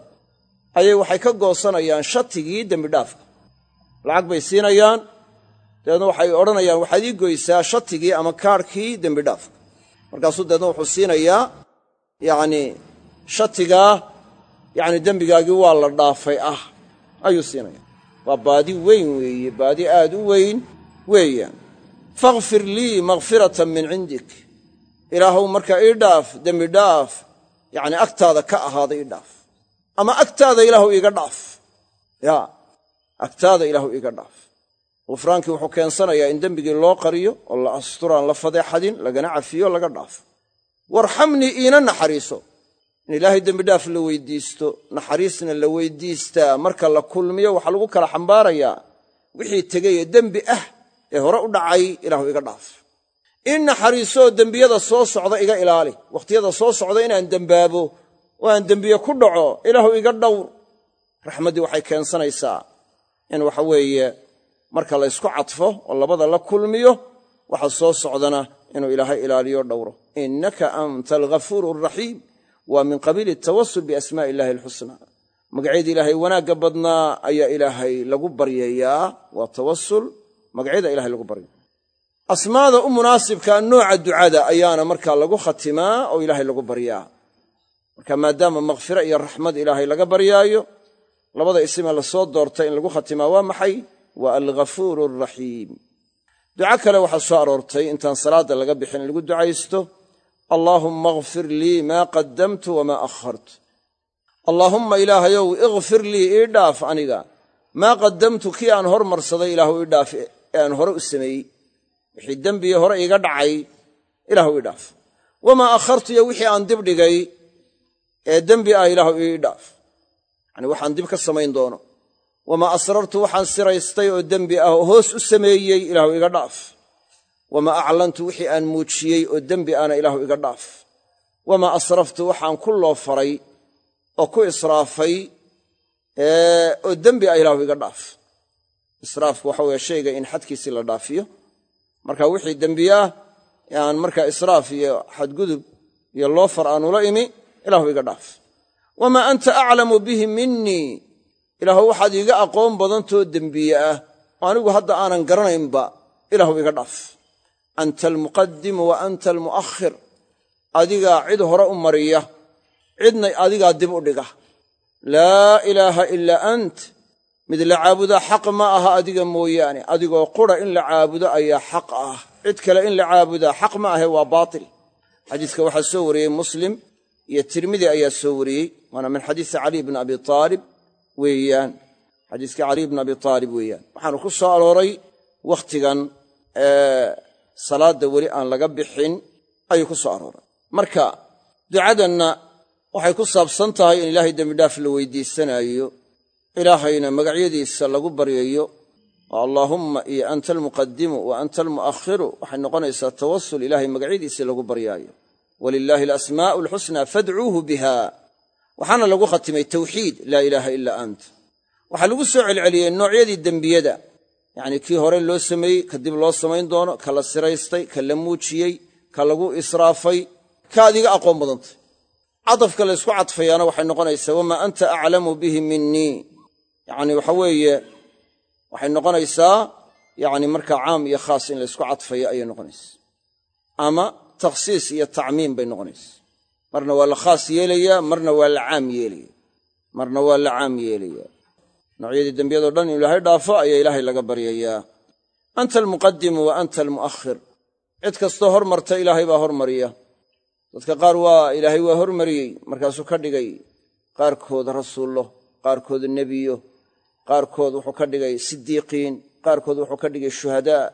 Speaker 1: ayay waxay ka goosanayaan shatigii dembidhaafka lacag bay siinayaan dabeedna waxay odhanayaan waxaad ii goysaa shatigii ama kaarhkii dembidhaafka markaasuu dabeedna wuxuu siinayaa yacnii shatigaa yacni dembigaagii waa la dhaafay ah ayuu siinaya waa baadi weyn weeye baadi aad u weyn weeyaan. Fakhfir lii makhfiratan min cindik. Ilaahuw markaa ii dhaaf dembi dhaaf yacni agtaada ka ahaada ii dhaaf ama agtaada ilaahu iiga dhaaf. Ya agtaada ilaahu iiga dhaaf. Gufraankii wuxuu keensanayaa in dembigii loo qariyo oo la asturaan la fadeexadin lagana cafiyo laga dhaafo warxamnii iina naxariiso. In ilaahay dembidhaaf la weydiisto naxariisna la weydiistaa marka la kulmiyo waxaa lagu kala xambaarayaa. Wixii tegay ee dembi ah ee hore u dhacay ilaahu iga dhaaf. In naxariisoo dembiyada soo socda iga ilaali. Wakhtiyada soo socda inaan dembaabo oo aan dembiye ku dhaco ilaahu iga dhowr. Raxmaddii waxay keensanaysaa in waxa weeye marka la ysku cadfo oo labada la kulmiyo waxa soo socdana inuu ilaahay ilaaliyo dhowro. Innaka anta alghafuuru alraxiim waa min qabiili atawasul biasmaa'i illaahi alxusnaa magacyada ilaahay wanaagga badnaa ayaa ilaahay lagu baryayaa waa tawasul magacyada ilahay lagu barya asmaada u munaasibkaa nooca ducada ayaana markaa lagu khatimaa oo ilaahay lagu baryaa marka maadaama makhfira iyo raxmad ilaahay laga baryaayo labada isime la soo doortay in lagu khatimaa waa maxay? Waa alghafuuru alraxiim duco kale waxaa soo aroortay intaan salaadda laga bixin in lagu ducaysto allaahumma akfir lii maa qaddamtu wamaa akhartu. Allaahumma ilaahayow ikfir lii ii dhaaf aniga. Maa qaddamtu kii aan hormarsaday ilaahu ii dhaaf ee aan hore u sameeyey. Wixii dembiga hore iiga dhacay ilaahu ii dhaaf. Wamaa akhartu iyo wixii aan dib dhigay ee dembi ah ilaahu ii dhaaf. Yacni waxaan dib ka samayn doono. Wamaa asrartu waxaan siraystay oo dembi ah oo hoos u sameeyey ilaahu iga dhaaf. Wamaa aclantu wixii aan muujiyey oo dembi ahna ilaahu iga dhaaf. Wamaa asraftu waxaan ku loo faray oo ku israafay oo dembi ah ilaahu iga dhaaf. Israafku waxa weeye shayga in xadkiisii la dhaafiyo. Marka wixii dembi ah aan markaa israaf iyo xadgudub iyo loofar aanula imi ilaahu iga dhaaf. Wamaa anta aclamu bihi minii ilaahu waxaad iiga aqoon badantoo dembiye ah. Oo anigu hadda aanan garanaynba ilaahu iga dhaaf. Anta almuqadimu wa anta almu'akhir adigaa cid hore u mariya cidna adigaa dib u dhiga. Laa ilaaha ilaa ant. Mid la caabudaa xaq ma aha adiga mooyaane. Adigoo qura in la caabudo ayaa xaq ah. Cid kale in la caabudaa xaq ma ahe waa baatil. Xadiiska waxaa soo wariyey muslim iyo tirmidi ayaa soo wariyey waana min xadiisi caliy bni abi aalib weeyaan. Xadiiskii caliy bni abi aalib weeyaan. Waxaanu ku soo arooray wakhtigan salaadda weli aan laga bixin ayuu ku soo arooray. Marka ducadanna waxay ku saabsan tahay in ilaahay dembidhaaf la weydiisanaayo ilaahayna magacyadiisa lagu baryayo. Oo allaahumma iyo anta almuqadimu wa anta almu'akhiru waxay noqonaysaa tawasul ilaahay magacyadiisii lagu baryaayo walilaahi alasmaa'u alxusnaa fadcuuhu biha. Waxaana lagu khatimay tawxiid laa ilaaha ilaa ant. Waxaa lagu soo celceliyey noocyadii dembiyada. Yacnii kii hore loo sameeyey ka dib loo samayn doono ka la siraystay ka la muujiyey ka lagu israafay ka adiga aqoon badantay. Cadafka la ysku cadfayaana waxay noqonaysaa wamaa anta aclamu bihi minii yacni waxa weeye waxay noqonaysaa yacni markaa caam iyo khaas in la ysku cadfayo ayay noqonaysaa. Ama takhsiis iyo tacmiim bay noqonaysaa marna waa la khaas yeelayaa marna waa la caam yeelaya. Marna waa la caam yeelayaa noocyadii dembiyadoo dhan inu ilaahay dhaafo ayaa ilaahay laga baryayaa. Anta almuqadimu wa anta almu'akhir cid kastoo hormarta ilaahay baa hormariya. Dadka qaar waa ilaahay waa hormariyey markaasuu ka dhigay. Qaarkood rasuullo qaarkood nebiyo qaarkood wuxuu ka dhigay sidiiqiin qaarkood wuxuu ka dhigay shuhadaa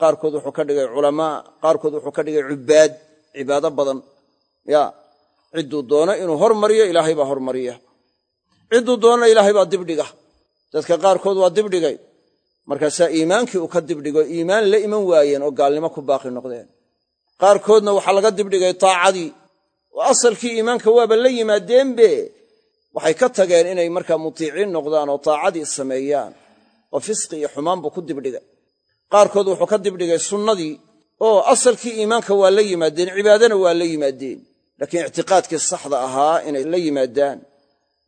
Speaker 1: qaarkood wuxuu ka dhigay culamaa qaarkood wuxuu ka dhigay cubaad cibaado badan. Ya cidduu doono inuu hormariyo ilaahay baa hormariya. Cidduu doonana ilaahay baa dibdhiga. Dadka qaarkood waa dibdhigay. Markaasaa iimaankii uu ka dibdhigo iimaan la iman waayeen oo gaalnimo ku baaqi noqdeen. Qaarkoodna waxaa laga dibdhigay taacadii. Oo asalkii iimaanka waaba la yimaadeenbe waxay ka tageen inay markaa mutiiciin noqdaan oo taacadii sameeyaan. Oo fisqi iyo xumaan buu ku dibdhigay qaarkood wuxuu ka dibdhigay sunnadii oo asalkii iimaanka waa la yimaadeen cibaadana waa la yimaadeen. Laakiin ictiqaadkii saxda ahaa inay la yimaadaan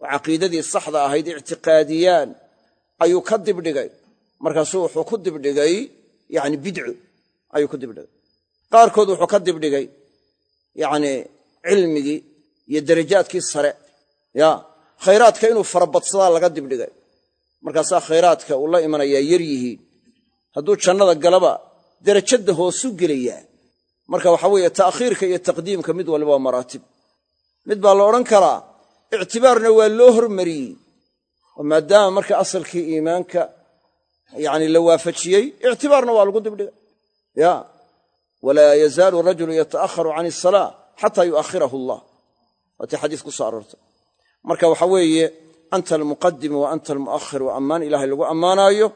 Speaker 1: oo caqiidadii saxda ahayd ictiqaadiyaan ayuu ka dibdhigay markaasuu wuxuu ku dibdhigay yacni bidco ayuu ku dibdhigay qaarkood wuxuu ka dibdhigay yacni cilmigii iyo darajaadkii sare. Ya khayraadka inuu farabadsadaa laga dibdhigay markaasaa khayraadka uu la imanayaa yar yihiin hadduu jannada galaba derajadda hoosu gelayaa marka waxa weeye ta'khiirka iyo taqdiimka mid waliba waa maraatib. Mid baa la odhan karaa ictibaarna waa loo hormariyey. Oo maadaama marka asalkii iimaanka yacni la waafajiyey ictibaarna waa lagu dibdhigay. Ya walaa yazaalu rajulu yata'aharu can asalaa xataa yu'akhirahu allah. Waatii xadiis ku soo aroortay. Marka waxa weeye anta almuqadimu wa anta almu'akhir waa ammaan ilahay lagu ammaanaayo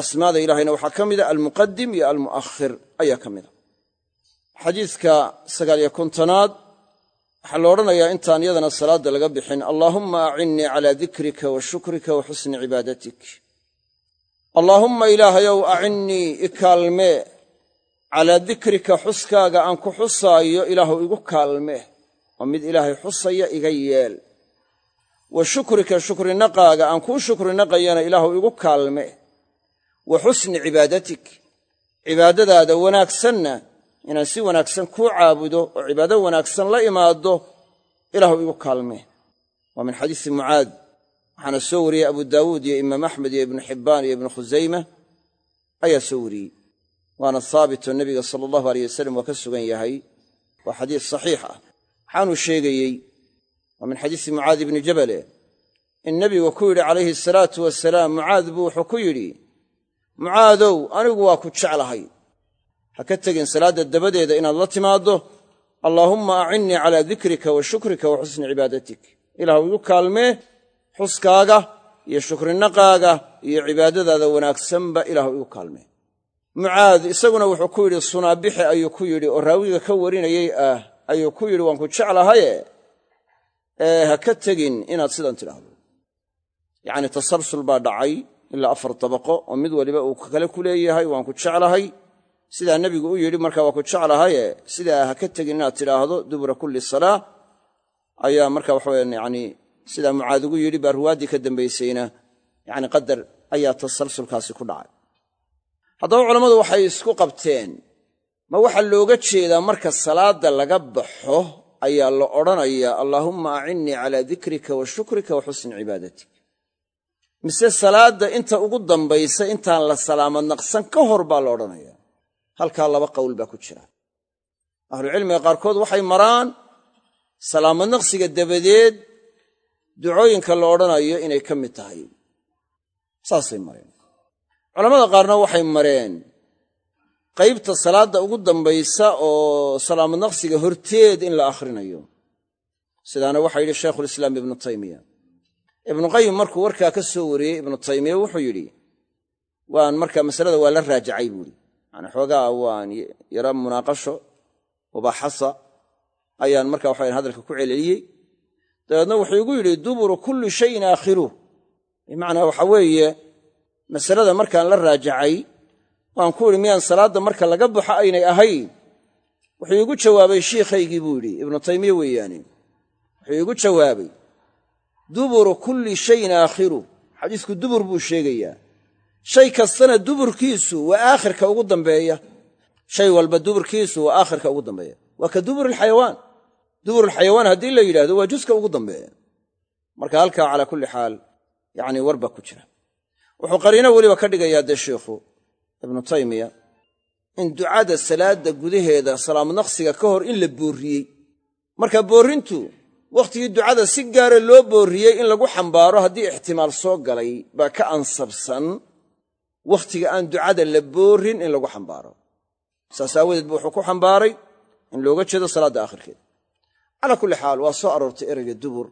Speaker 1: asmaada ilahayna waxaa ka mida almuqadim iyo almu'akhir ayaa ka mida xadiidka sagaaliyo kontonaad waxaa la odhanayaa intaan yadana salaadda laga bixin allaahumma acinnii calaa dikrika wa shukrika wa xusni cibaadatik. Allaahumma ilaahayow acinnii i kaalmee calaa dikrika xuskaaga aan ku xusaayo ilaahu igu kaalmee oo mid ilaahay xusaya iga yeel. Wa shukrika shukrinaqaaga aan kuu shukrinaqayana ilaahu igu kaalmee wa xusni cibaadatik. Cibaadadaada wanaagsanna inaan si wanaagsan kuu caabudo oo cibaado wanaagsan la imaaddo ilaahu igu kaalmee waa min xadiisi mucaad waxaana soo wariyey abu daawuud iyo imaam axmed iyo ibnu xibbaan iyo ibnu khusayma ayaa soo wariyey. Waana haabitoo nebiga sala allahu aleyh wasalam waa ka sugan yahay. Waa xadiis saxiix ah. Waxaanuu sheegayey waa min xadiisi mucaad ibni jabale in nebigu ku calayhi asalaatu wasalaam mucaad buu wuxuu ku yidhi mucaadow anigu waa ku jeclahay. Ha ka tegin salaadda dabadeeda inaad la timaaddo allaahumma acinnii calaa dikrika wa shukrika wa xusni cibaadatik. Ilaahu igu kaalmee xuskaaga iyo shukrinaqaaga iyo cibaadadaada wanaagsanba ilaahu igu kaalmee. Mucaad isaguna wuxuu ku yidhi sunaabixi ayuu ku yidhi oo raawiga ka warinayey ah ayuu ku yidhi waan ku jeclahaye. Ee ha ka tegin inaad sidan tidhaahdo. Yacni tasalsul baa dhacay ilaa afar dabaqo oo mid waliba uu kale ku leeyahay waan ku jeclahay. Sidaa nebigu u yidhi marka waa ku jeclahaye sidaa ha ka tegin inaad tidhaahdo dubura kulli salaa ayaa marka waxaweyan yani sidaa mucaad ugu yidhi baa ruwaaddii ka dambaysayna yani qadar ayaa tasalsulkaasi ku dhacay. Haddaba culammadu waxay isku qabteen ma waxaa looga jeedaa marka salaadda laga baxo ayaa la odhanayaa allaahumma acinnii calaa dikrika wa shukrika wa xusni cibaadatik mise salaadda inta ugu dambaysa intaan la salaamad naqsan ka hor baa la odhanayaa. Halkaa laba qowl baa ku jira. Ahlucilmiga qaarkood waxay maraan salaamad naqsiga dabadeed ducooyinka la odhanayo inay ka mid tahay. Saasay mareen. Culammada qaarna waxay mareen qaybta salaadda ugu dambaysa oo salaamad naqsiga horteed in la akhrinayo. Sidaana waxaa yidhi shaykhulislaam ibnu taymiya ibnuqayim markuu warkaa ka soo wariyey ibnu taymiya wuxuu yidhi waan markaa masalada waa la raajacay buuhi yani xoogaa waan yara munaaqasho mubaaxasa ayaan marka waxayn hadalka ku celceliyey dabeedna wuxuu igu yidhi duburu kulli shayin aakhiruh bimacnaa waxa weeye masalada markaan la raajacay waan ku idhi miyaan salaadda marka laga baxo aynay ahayn? Wuxuu iigu jawaabay shiikhaygii buu yidhi. Ibnu taymiya weeyaane. Wuxuu iigu jawaabay duburu kulli shayin aakhiru xadiisku dubur buu sheegayaa. Shay kastana duburkiisu waa aakhirka ugu dambeeya. Shay walba duburkiisu waa aakhirka ugu dambeeya. Waa ka duburulxayawaan duburulxayawaan haddii la yidhahdo waa juska ugu dambeeya. Marka halkaa calaa kulli xaal yacni war baa ku jira. Wuxuu qariino weliba ka dhigayaa dee sheikhu ibnu taymiya in ducada salaadda gudaheeda salaamad naqsiga ka hor in la boorriyey marka boorrintu wakhtigii ducada si gaara loo boorriyey in lagu xambaaro haddii ixtimaal soo galay baa ka ansabsan wakhtiga aan ducada la boorrin in lagu xambaaro. Saas aawadeed wuxuu ku xambaaray in looga jeedo salaadda aakhirkeeda calaa kulli xaal waa soo aroortay ereyga dubur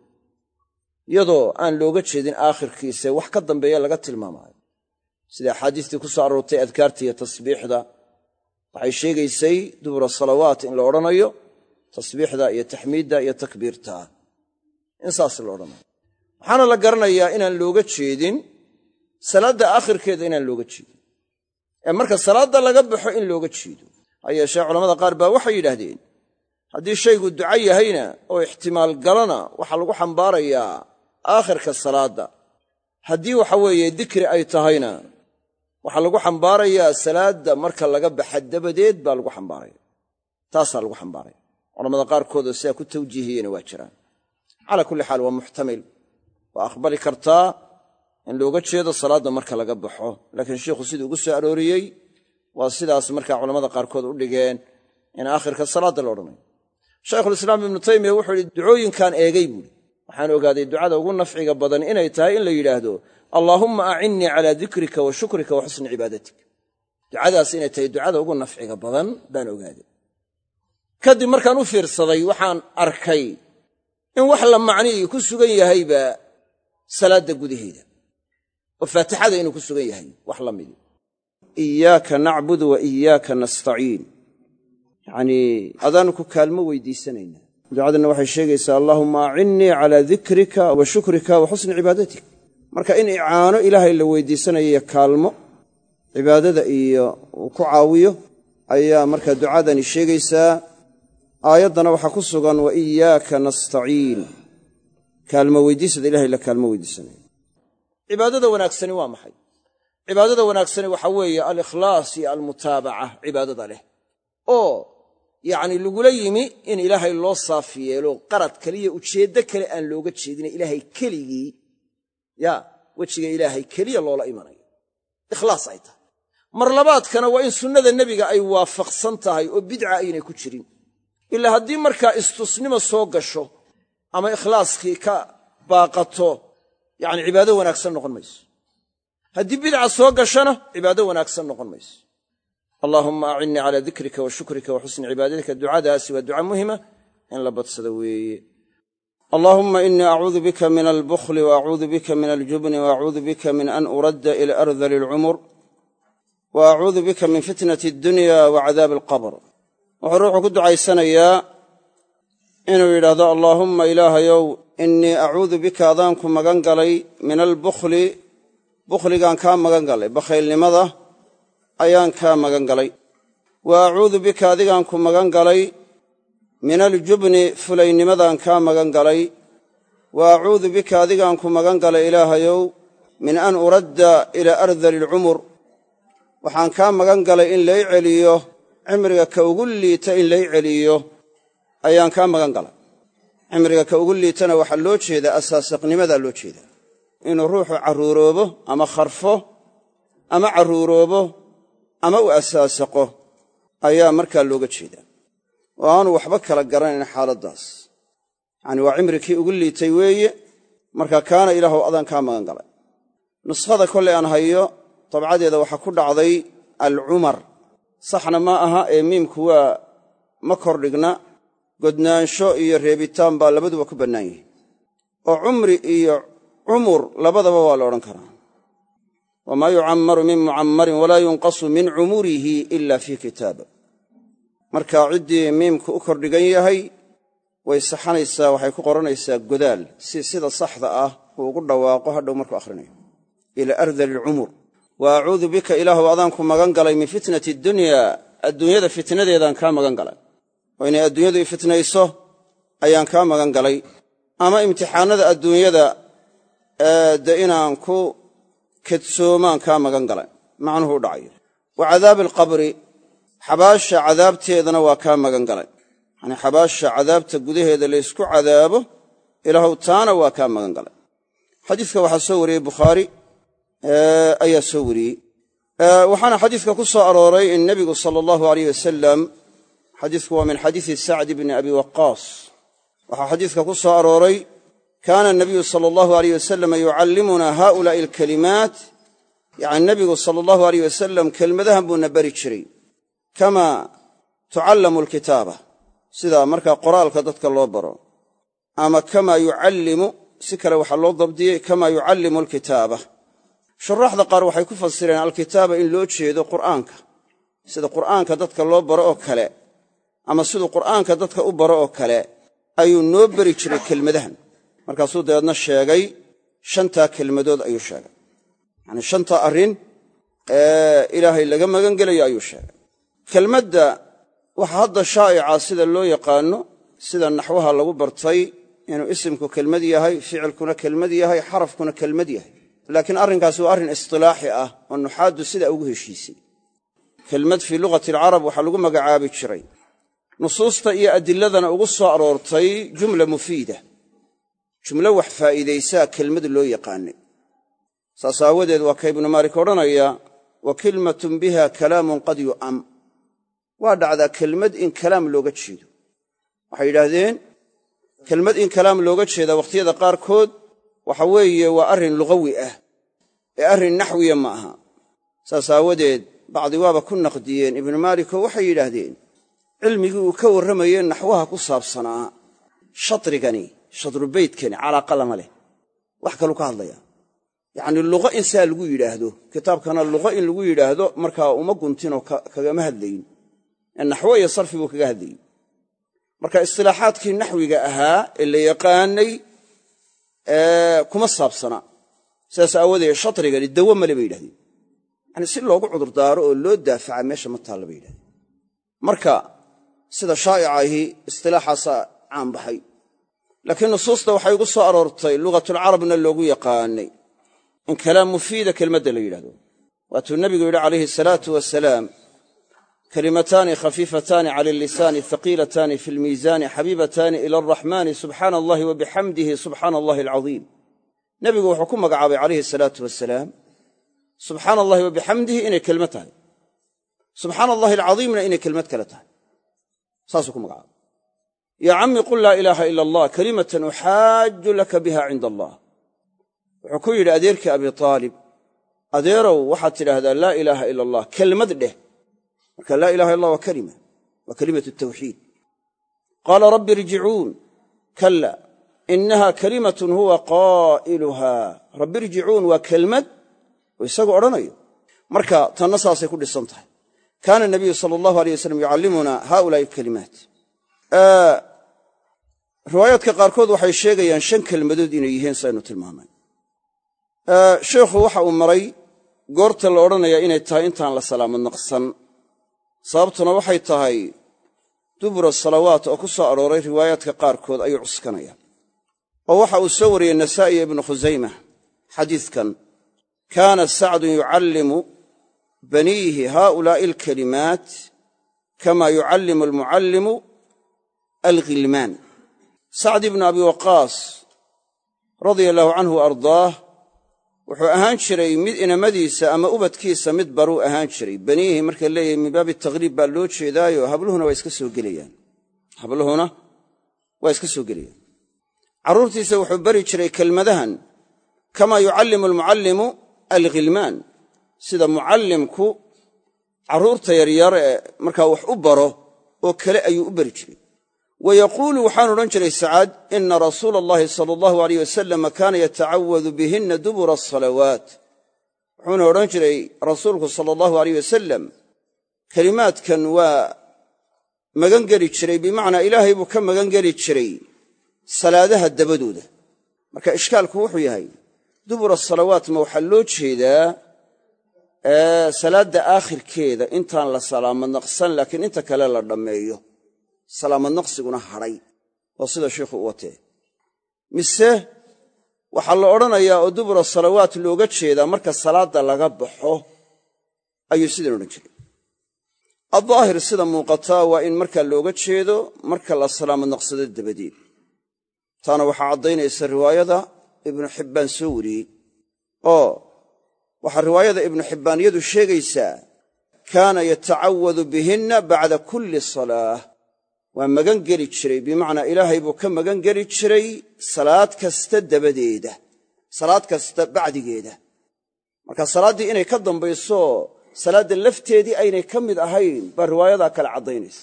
Speaker 1: iyadoo aan looga jeedin aakhirkiise wax ka dambeeya laga tilmaamaayo. Sida axaadiistii ku soo aroortay adkaarta iyo tasbiixda waxay sheegaysay dubura salawaat in la odhanayo tasbiixda iyo taxmiidda iyo takbiirta. In saas la odhanayo waxaana la garanayaa inaan looga jeedin salaadda aakhirkeeda inaan looga jeedin. Ee marka salaadda laga baxo in looga jeedo. Ha yeeshee culamada qaar baa waxay yidhaahdeen haddii shaygu duco yahayna oo ixtimaal galana waxaa lagu xambaarayaa aakhirka salaadda. Haddii waxa weeye dikri ay tahayna waxaa lagu xambaarayaa salaadda marka laga baxa dabadeed baa lagu xambaaraya. Taasaa lagu xambaaraya culamada qaarkoodoo sidaa ku tawjiihiyeyna waa jiraan. Calaa kulli xaal waa muxtamil waa aqbali kartaa in looga jeedo salaadda marka laga baxo. Laakiin sheikhu siduu ugu soo arooriyey waa sidaas markaa culamada qaarkood u dhigeen in aakhirka salaadda la odhanayo shaykhulislaam ibnu taymiya wuxuu yidhi ducooyinkaan eegay buuhi waxaan ogaaday ducada ugu nafciga badan inay tahay in la yidhaahdo allaahumma acinnii calaa dikrika wa shukrika wa xusni cibaadatik. Ducadaas inay tahay ducada ugu nafciga badan baan ogaaday kadib markaan u fiirsaday waxaan arkay in wax la macnihii ku sugan yahayba salaadda gudaheeda oo faatixada inuu ku sugan yahay wax la midi iyaaka nacbudu wa iyaaka nastaciin. Yacnii adaanu ku kaalmo weydiisanaynaa. Ducadanna waxay sheegaysaa allaahumma acinnii calaa dikrika wa shukrika wa xusni cibaadatik. Marka in icaano ilaahay la weydiisanayo kaalmo cibaadada iyo uu ku caawiyo ayaa marka ducadani sheegaysaa aayaddana waxaa ku sugan wa iyaaka nastaciin. Kaalmo weydiisada ilahay la kaalmo weydiisanayo cibaadada wanaagsani waa maxay? Cibaadada wanaagsani waxaa weeye alikhlaas iyo almutaabaca cibaadada leh. Oo yacni lagula yimi in ilaahay loo saaf yeelo qarad kaliya ujeeddo kale aan looga jeedine ilaahay keligii. Ya wejiga ilaahay keliya loola imanayo. Ikhlaas ay tahay. Mar labaadkana waa in sunnada nebiga ay waafaqsan tahay oo bidca aynay ku jirin ilaa haddii markaa istusnimo soo gasho ama ikhlaaskii ka baaqato yacni cibaado wanaagsan noqon mayso. Haddii bidca soo gashona cibaado wanaagsan noqon mayso. Allaahumma acinnii calaa dikrika wa shukrika wa xusni cibaadatika ducadaasi waa duca muhima in la badsado weeye. Allaahumma inii acuudu bika min albukhli wa acuudu bika min aljubni wa acuudu bika min an uradda ila ardali alcumur wa acuudu bika min fitnati addunya wa cadaabi wuxuu ruuxu ku ducaysanayaa inuu yidhaahdo allaahumma ilaahayow innii acuudu bika adaanku magan galay min albukhli bukhligaan kaa magan galay bakhaylnimada ayaan kaa magan galay. Wa acuudu bika adigaan ku magan galay min aljubni fulaynimadaan kaa magan galay. Wa acuudu bika adigaan ku magan galay ilaahayow min an uradda ilaa ardali alcumur waxaan kaa magan galay in lay celiyo cimriga ka ugu liita in lay celiyo ayaan kaa magan galay. Cimriga ka ugu liitana waxaa loo jeedaa asaasaqnimadaa loo jeedaa. Inuu ruuxu carruuroobo ama kharfo ama carruuroobo ama u asaasaqo ayaa markaa looga jeedaa. Oo aanu waxba kala garanayn xaaladdaas. Yacani waa cimrikii ugu liitay weeye marka kaana ilaahuw adaan kaa magan galay. Nuskhada kollay aan hayo dabcadeeda waxaa ku dhacday alcumar saxna ma aha ee miimku waa ma kordhigna godnaansho iyo reebitaan baa labaduba ku bannaan yihi oo cumri iyo cumur labadaba waa la odhan karaa. Wamaa yucammaru min mucammarin walaa yunqasu min cumurihi ila fii kitaaba marka ciddii miimku u kordhigan yahay way saxanaysaa waxay ku qoranaysaa godaal. Si sida saxda ah uu ugu dhawaaqo hadhow markuu akhrinayo. Ila ardali alcumur wa acuudu bika ilaahu adaanku magan galay min fitnati dunyaa adduunyada fitnadeedaan kaa magan galay. Oo inay adduunyadu i fitnayso ayaan kaa magan galay. Ama imtixaanada adduunyada de inaan ku kadsoomaan kaa magan galay. Macnuhu u dhacayo wa cadaabi alqabri xabaasha cadaabteedana waa kaa magan galay. Yanii xabaasha cadaabta gudaheeda laysku cadaabo ilaahuw taana waa kaa magan galay. Xadiiska waxaa soo wariyey bukhaari ayaa soo wariyey. Waxaana xadiiska ku soo arooray in nebigu sala allahu aleyh wasalam xadiisku waa min xadiisi sacdi bni abi waqaas waxaa xadiiska ku soo arooray kaana nabiyu sala allahu aleyh wasalama yucallimunaa haa'ulaa'i alkalimaat. Yacni nebigu sala allahu aleyh wasalam kelmadahan buuna bari jiray. Kamaa tucallamu alkitaaba. Sida markaa qoraalka dadka loo baro. Ama kamaa yucallimu si kale waxaa loo dabdiyey kamaa yucallimu alkitaaba shuraaxda qaar waxay ku fasireen alkitaaba in loo jeedo qur'aanka sida qur'aanka dadka loo baro oo kale ama siduu qur'aanka dadka u baro oo kale ayuu noo beri jiray kelmadahan. Markaasuu dabeedna sheegay shantaa kelmadood ayuu sheegay. Yacanii shantaa arrin ee ilaahay laga magan gelayo ayuu sheegay. Kelmadda waxa hadda shaa'ica sida loo yaqaanno sida naxwaha lagu bartay inuu isimku kelmad yahay ficilkuna kelmad yahay xarafkuna kelmad yahay laakiin arrinkaasi waa arrin istilaaxi ah oo nuxaaddu sidaa ugu heshiisay. Kelmad fii lughati alcarab waxaa lagu magacaabi jiray. Nusuusta iyo adiladana ugu soo aroortay jumla mufiida. Jumlo wax faa'iidaysaa kelmad loo yaqaanay. Saas aawadeed waa ka ibnu maalik odhanaya wa kilmatun biha kalaamun qad yu'am. Waa dhacdaa kelmad in kalaam looga jeedo. Waxay yidhaahdeen kelmad in kalaam looga jeedaa wakhtiyada qaarkood waxa weeye waa arrin lugawi ah ee arrin naxwiya ma aha. Saas aawadeed bacdi waaba ku naqdiyeen ibnu maalikoo waxay yidhaahdeen cilmigii uu ka warramayee naxwaha ku saabsanaa shadrigani shadrubeydkani calaaqa lama leh. Wax kaluu ka hadlaya. Yacnii luqa in saa lagu yidhaahdo kitaabkana luqa in lagu yidhaahdo markaa uma guntinoo kagama hadlayn. Naxwo iyo sarfi buu kaga hadlayey. Marka istilaaxaadkii naxwiga ahaa ee la yaqaanay kuma saabsana. Sidaas aawadeed shadrigani dawo male bay yidhahdeen. Yani si loogu cudurdaaro oo loo daafaca meesha ma taalla bay yidhahdeen. Marka sida shaa'ica ahi istilaaxaasaa caan baxay. Laakiin nusuusta waxay ugu soo aroortay lugatulcarabna loogu yaqaanay. In kalaam mufiida kelmadda la yidhahdo waatuu nebigu yidhi calayhi asalaatu wasalaam kalimataani khafiifataani cala allisaani haqiilataani fi lmiisaani xabiibataani ila alraxmaani subxaana allahi wa bixamdihi subxaana allahi alcadiim. Nebigu wuxuu ku magacaabay calayhi asalaatu wasalaam subxaana allahi wa bixamdihi inay kelmad tahay. Subxaana allahi alcadiimna inay kelmad kale tahay. Saasuu ku magacaabay. Yaa cammi qul laa ilaaha ila allah kalimatan uxaaju laka biha cinda allah. Wuxuu ku yidhi adeerkii abi aalib adeerow waxaad tidhaahdaa laa ilaaha marka laa ilaha illa waa kalima waa kalimatu tawxiid qaala rabbi irjicuun kalla inaha kalimatun huwa qaa'iluha. Rabbi irjicuun waa kelmad oo isagu odhanayo. Marka tanna saasay ku dhisan tahay. Kaana nabiyu sala allahu aleyh wasalam yucallimuna haulaai alkalimaat riwaayaadka qaarkood waxay sheegayaan shan kelmadood inay yihiin saynu tilmaamay. Sheikhu waxa uu maray goorta la odhanayaa inay tahay intaan la salaamad naqsan sababtuna waxay tahay dubura salawaat oo ku soo arooray riwaayaadka qaarkood ayuu cuskanaya oo waxa uu soo wariyey nasaa'i iyo ibnu khusayma xadiidkan. Kaana sacdun yucallimu baniihi haa'ulaa'i alkalimaat kama yucallimu almucallimu alghilmaan. Sacd ibnu abi waqaas radia allaahu canhu wa ardaah wuxuu ahaan jiray mid inamadiisa ama ubadkiisa mid baruu ahaan jiray. Baniihi marka leeyahay min baabi takhriib baa loo jeedaayo habluhuna waa iska soo gelayaan. Habluhuna waa iska soo gelayaan. Carruurtiisa wuxuu bari jiray kelmadahan kamaa yucallimu almucallimu alghilmaan. Sida mucallimku carruurta yaryar ee markaa wax u baro oo kale ayuu u bari jiray wa yaquulu waxaan odhan jiray sacad ina rasuula allahi sala allahu aleyh wasalama kaana yatacawadu bihinna dubura asalawaat wuxuuna odhan jiray rasuulku sala allahu aleyh wasalam kelimaadkan waa magangeli jiray bimacnaa ilaahay buu ka magangeli jiray salaadaha dabadooda marka ishkaalku wuxuu yahay dubura asalawaat ma waxaa loo jeedaa salaadda aakhirkeeda intaan la salaamad naqsan laakiin inta kale la dhammeeyo salaamad naqsiguna hadhay oo sida sheikhu u watee. Mise waxaa la odhanayaa oo dubura salawaat looga jeedaa marka salaadda laga baxo ayuu sidan odhan jiray. Addaahir sida muuqataa waa in markaa looga jeedo marka la salaamad naqsado dabadeed taana waxaa caddaynaysa riwaayada ibnu xibbaan soo wariyey oo waxaa riwaayada ibnu xibbaaniyadu sheegaysaa kaana yatacawadu bihinna bacda kulli salaah waa magan geli jiray. Bimacnaa ilaahay buu ka magan geli jiray salaad kasta dabadeeda salaad kasta bacdigeeda. Marka salaaddii inay ka dambayso salaadda lafteedii aynay ka mid ahayn baa riwaayadaa kale caddaynaysa.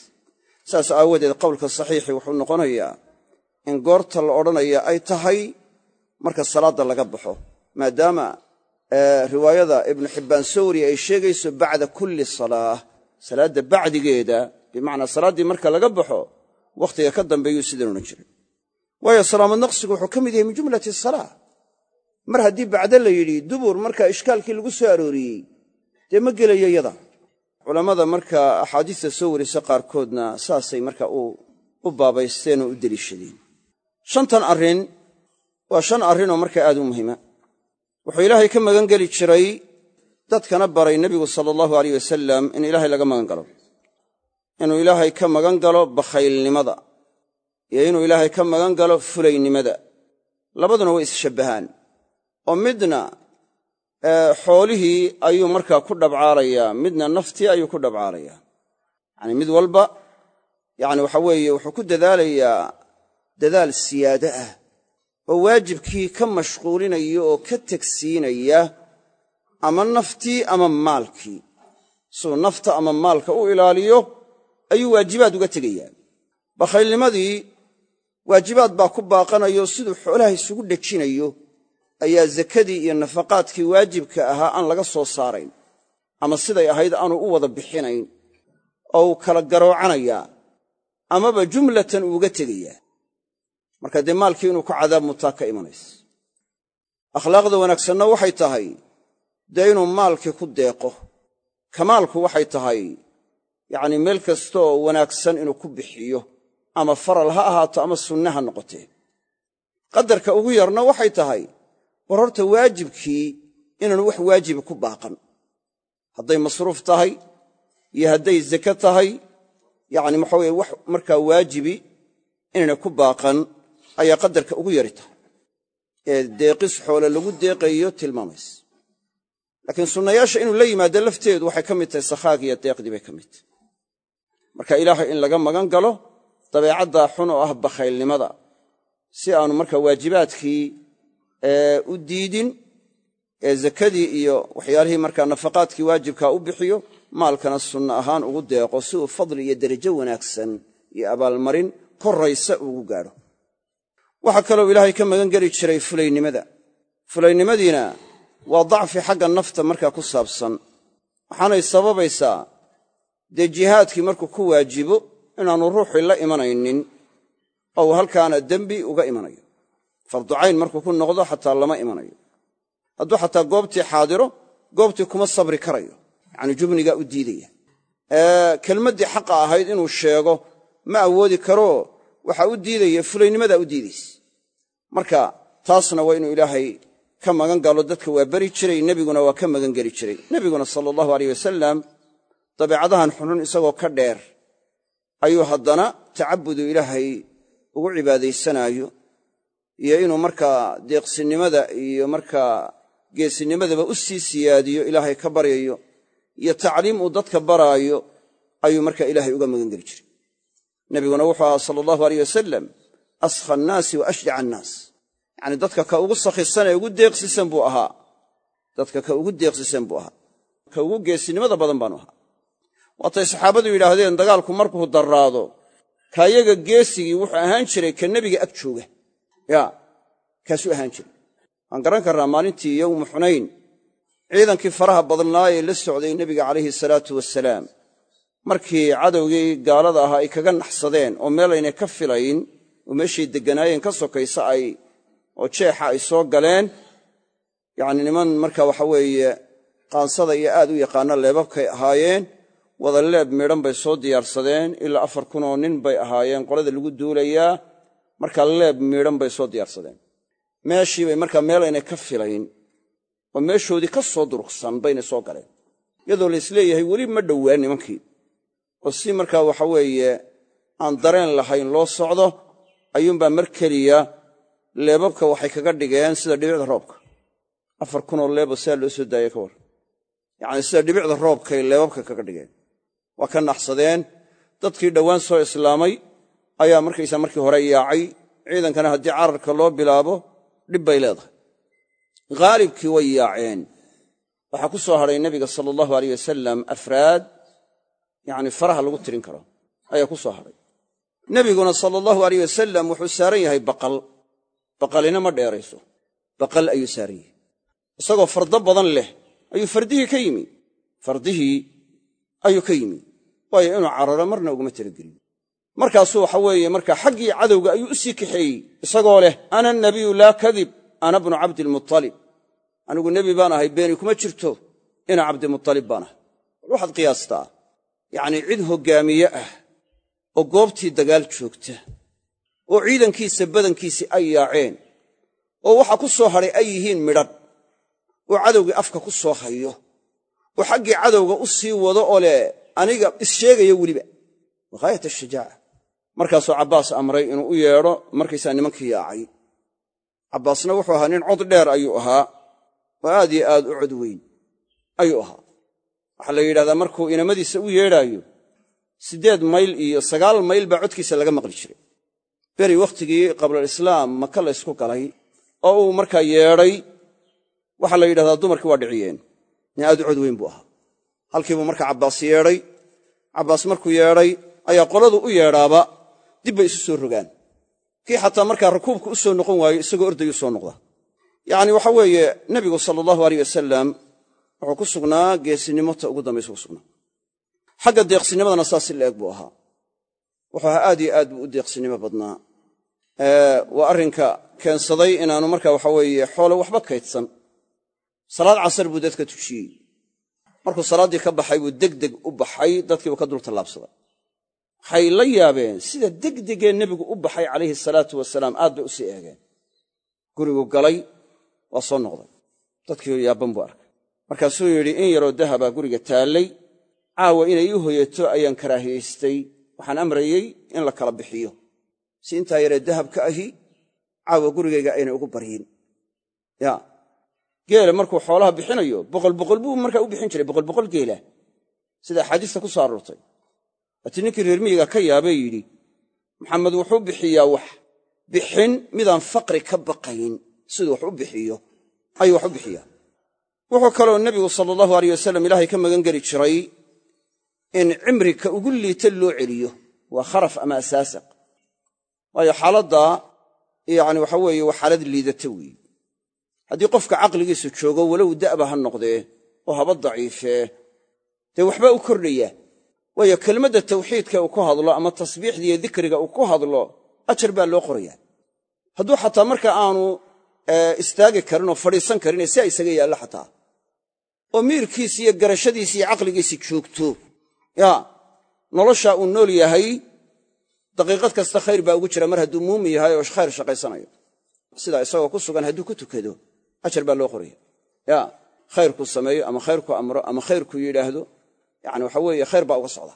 Speaker 1: Saas aawadeed qowlka saxiixi wuxuu noqonayaa in goorta la odhanaya ay tahay marka salaadda laga baxo maadaama riwaayada ibnu xibbaan sawri ay sheegayso bacda kulli salaah salaadda bacdigeeda bimacnaa salaaddii marka laga baxo wakhtiga ka dambeeyuu sidan odhan jiray. Waayo salaamad naqsigu wuxuu ka mid yahay min jumlati salaa mar haddii bacdo la yidhi dubur markaa ishkaalkii lagu soo arooriyey dee ma gelayo yada? Culammada markaa axaadiista soo warisa qaarkoodna saasay markaa u baabaysteen oo u deliishadeen. Shantan arrin waa shan arrinoo markaa aad u muhiima. Wuxuu ilaahay ka magan geli jiray dadkana baray nebigu sala allahu aleyh wasalam in ilaahay laga magan galo inuu ilaahay ka magan galo bakhaylnimada iyo inuu ilaahay ka magan galo fulaynimada labaduna way isshabbahaan. Oo midna xoolihii ayuu markaa ku dhabcaalayaa midna naftii ayuu ku dhabcaalayaa yacani mid walba yacni waxa weeye wuxuu ku dadaalayaa dadaal siyaado ah oo waajibkii ka mashquulinaya oo ka tegsiinaya ama naftii ama maalkii. Siduu nafta ama maalka u ilaaliyo ayuu waajibaad uga tegayaa bakhaylnimadii waajibaad baa ku baaqanayo siduu xoolaha isugu dhejinayo ayaa zakadii iyo nafaqaadkii waajibka ahaa aan laga soo saarayn ama siday ahayd aanu u wada bixinayn oo uu kala garoocanayaa amaba jumlatan uuga tegayaa. Marka dee maalkii inuu ku cadaab mutaa ka imanaysa. Akhlaaqda wanaagsanna waxay tahay dee inuu maalkii ku deeqo. Kamaalku waxay tahay yacnii meel kasta oo wanaagsan inuu ku bixiyo ama faral ha ahaato ama sunne ha noqotee. Qadarka ugu yarna waxay tahay war horta waajibkii inaanu wax waajibi ku baaqan. Hadday masruuf tahay iyo hadday zake tahay yacni waxa weye wax markaa waajibi inayna ku baaqan ayaa qadarka ugu yari tahay. Ee deeqis xoole lagu deeqayo tilmaamaysa. Laakiin sunnayaasha inuu la yimaado lafteedu waxay ka mid tahay sakhaagiiyo deeqdii bay ka mid tahay marka ilaahay in laga magan galo dabeecaddaa xun oo ah bakhaylnimada. Si aanu marka waajibaadkii u diidin ee zakadii iyo waxyaalihii markaa nafaqaadkii waajibkaa u bixiyo maalkana sunno ahaan ugu deeqo si uu fadli iyo derajo wanaagsan iyo abaalmarin koraysa ugu gaadho. Waxaa kaloo ilaahay ka magan geli jiray fulaynimada fulaynimadiina waa dacfi xagga nafta markaa ku saabsan. Waxaanay sababaysaa dee jihaadkii markuu ku waajibo inaannu ruuxii la imanaynin oo halkaana dembi uga imanayo. Farducayn markuu ku noqdo xataa lama imanayo. Hadduu xataa goobtii xaadiro goobtii kuma sabri karayo. Yacanii jubnigaa u diidaya. Kelmaddii xaqa ahayd inuu sheego ma awoodi karoo waxaa u diidaya fulaynimadaa u diidaysa marka taasna waa inuu ilaahay ka magan galo dadka waa beri jiray nebiguna waa ka magan geli jiray. Nebiguna sala allahu aleyh wasalam dabeecadahan xunxun isagoo ka dheer ayuu haddana tacabudu ilaahay ugu cibaadaysanaayo iyo inuu markaa deeqsinimada iyo markaa geesinimadaba u sii siyaadiyo ilaahay ka baryayo iyo tacliim uu dadka baraayo ayuu markaa ilaahay uga magan geli jiray. Nebiguna wuxuu ahaa sala allahu aleyh wasalam askha annaasi wa ashjaca annaas. Yacanii dadka ka ugu sakhisan ee ugu deeqsisan buu ahaa. Dadka ka ugu deeqsisan buu ahaa. Ka ugu geesinimada badan baanu ahaa waatay saxaabadu yidhaahdeen dagaalku markuu darraado kaayaga geesigii wuxuu ahaan jiray ka nebiga ag jooga. Ya kaasuu ahaan jiray. Waan garan karnaa maalintii yowmu xunayn. Ciidankii faraha badnaa ee la socday nebiga calayhi salaatu wasalaam markii cadowgii gaalada ahaa ay kaga naxsadeen oo meel aynay ka filayn oo meeshay degganaayeen ka sokaysa ay oo jeexa ay soo galeen yacni niman marka waxa weeye qaansada iyo aad u yaqaana leebabkay ahaayeen wada leeb midhan bay soo diyaarsadeen ilaa afar kunoo nin bay ahaayeen. Qolada lagu duulayaa markaa leeb midhan bay soo diyaarsadeen. Meeshii bay markaa meel aynay ka filayn oo meeshoodii ka soo durugsan baynay soo galeen. Iyadoo la is leeyahay weli ma dhowaan nimankii. Oo si markaa waxa weeye aan dareen lahayn loo socdo ayuunbaa mar keliya leebabka waxay kaga dhigeen sida dhibicda roobka. Afar kunoo leeboo sidaa loo soo daayey ka war. Yacanii sida dhibicda roobkay leebabka kaga dhigeen waa ka naxsadeen. Dadkii dhowaan soo islaamay ayaa markaysaa markii hore yaacay. Ciidankana haddii cararka loo bilaabo dhib bay leedahay. Haalibkii way yaaceen. Waxaa ku soo hadhay nebiga sala allahu aleyh wasalam afraad yacni faraha lagu tirin karo. Ayaa ku soo hadhay nebiguna sala allahu aleyh wasalam wuxuu saaran yahay baqal. Baqalina ma dheerayso. Baqal ayuu saaran yahay. Isagoo fardo badan leh ayuu fardihii ka yimi. Fardihii ayuu ka yimi waayo inuu cararo marna uguma talagelin markaasuu waxa weeye markaa xaggii cadowga ayuu u sii kaxeeyey isagoo leh ana nabiyu laa kadib ana bnu cabdiilmutalib anigu nebi baan ahay beeni kuma jirto ina cabdimutalib baan ahay. Waxaad qiyaastaa yacnii cid hoggaamiye ah oo goobtii dagaal joogta oo ciidankiisa badankiisii ay yaaceen oo waxa ku soo hadhay ay yihiin midhadh oo cadowgii afka ku soo hayo oo xaggii cadowga u sii wado oo leh aniga issheegaya weliba. Waghaayat ashajaaca markaasuu cabbaas amray inuu u yeedho markaysaa nimankii yaacay. Cabbaasna wuxuu ahaa nin cod dheer ayuu ahaa oo aad iyo aad u cod weyn ayuu ahaa. Waxaa la yidhahdaa markuu inamadiisa u yeedhaayo siddeed mayl iyo sagaal mayl baa codkiisa laga maqli jiray. Beri wakhtigii qablalislaam maka la ysku galay oo uu markaa yeedhay waxaa la yidhahdaa dumarkii waa dhiciyeen. Nin aad u cod weyn buu ahaa halkiibuu markaa cabbaas yeedhay cabbaas markuu yeedhay ayaa qoladu u yeedhaaba dib bay isu soo rogaan. Kii xataa markaa rakuubka u soo noqon waayo isagoo ordayuu soo noqda yacni waxa weeye nebigu sala allahu aleyh wasalam wuxuu ku sugnaa geesinimota ugu dambaysa ku sugnaa. Xagga deeqsinimadana saas si la-eg buu ahaa. Wuxuu ahaa aad iyo aad buu u deeqsinimo badnaa. Waa arrinka keensaday inaanu marka waxa weeye xoole waxba kaydsan. Salaad casar buu dadka tujiyey markuu salaaddii ka baxay buu degdeg u baxay dadkiibu ka dul tallaabsaday. Waxay la yaabeen sida degdegee nebigu u baxay calayhi salaatu wasalaam aad bay u sii eegeen. Gurigu galay waa soo noqday. Dadkii yaabban buu arkay. Markaasuu yidhi in yaroo dahabaa guriga taallay. Caawa inay ii hoyato ayaan karaahiyaystay. Waxaan amrayey in la kala bixiyo. Si intaa yaree dahabka ahi caawa gurigayga aynay ugu baryin. Ya geela markuu xoolaha bixinayo boqol boqol buu markaa u bixin jiray boqol boqol geela. Sida axaadiista ku soo aroortay. Waatii ninkii reer miyiga ka yaabee yidhi maxamed wuxuu bixiyaa wax. Bixin midaan faqri ka baqayn. Siduu wax u bixiyo ayuu wax u bixiyaa. Wuxuu kaloo nebigu sala allahu aleyh wasalam ilaahay ka magan geli jiray in cimrika ugu liita loo celiyo. Waa kharaf ama asaasaq waayo xaaladda yacni waxa weeye waa xaalad liidata weeye haddii qofka caqligiisu joogo walow da'ba ha noqdee oo haba daciifee. Dee waxbaa u kordhaya. Waayo kelmadda tawxiidka uu ku hadlo ama tasbiixdiiyo dikriga uu ku hadlo ajar baa loo qoraya hadduu xataa marka aanu istaagi karin oo fadhiisan karin si a isaga yaallo xataa. Oo miirkiisi iyo garashadiisi iyo caqligiisi joogto. Yaa noloshaa uu nool yahay daqiiqad kasta khayr baa ugu jira mar hadduu muumin yahay oo khayr shaqaysanayo. Sidaa isagoo ku sugan hadduu ku tukado ajar baa loo qoraya. Ya khayrkuu sameeyo ama khayrku amro ama khayrku yidhaahdo yani waxa weeye khayr baa uga socda.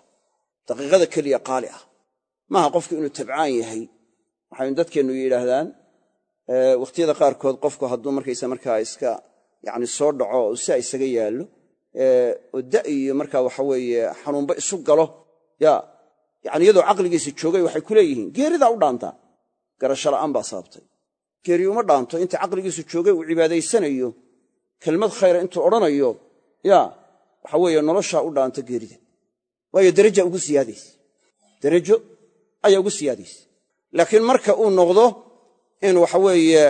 Speaker 1: Daqiiqada keliya qaali ah. Maaha qofku inuu tabcaan yahay waxaynu dadkeennu yidhaahdaan wakhtiyada qaarkood qofku hadduu markaysa markaa iska yani soo dhaco oo si isaga yaallo oo da iyo markaa waxa weeye xanuunba isu galo. Ya yani iyadoo caqligiisa joogay waxay ku leeyihiin geeridaa u dhaantaa garasho la'aan baa sababtay geeri uma dhaanto inta caqligiisu joogay uu cibaadaysanayo kelmad khayra intuu odhanayo ya waxa weeye noloshaa u dhaanto geerida. Waayo daraja ugu siyaadaysa. Darajo ayaa ugu siyaadaysa. Laakiin marka uu noqdo in waxa weeye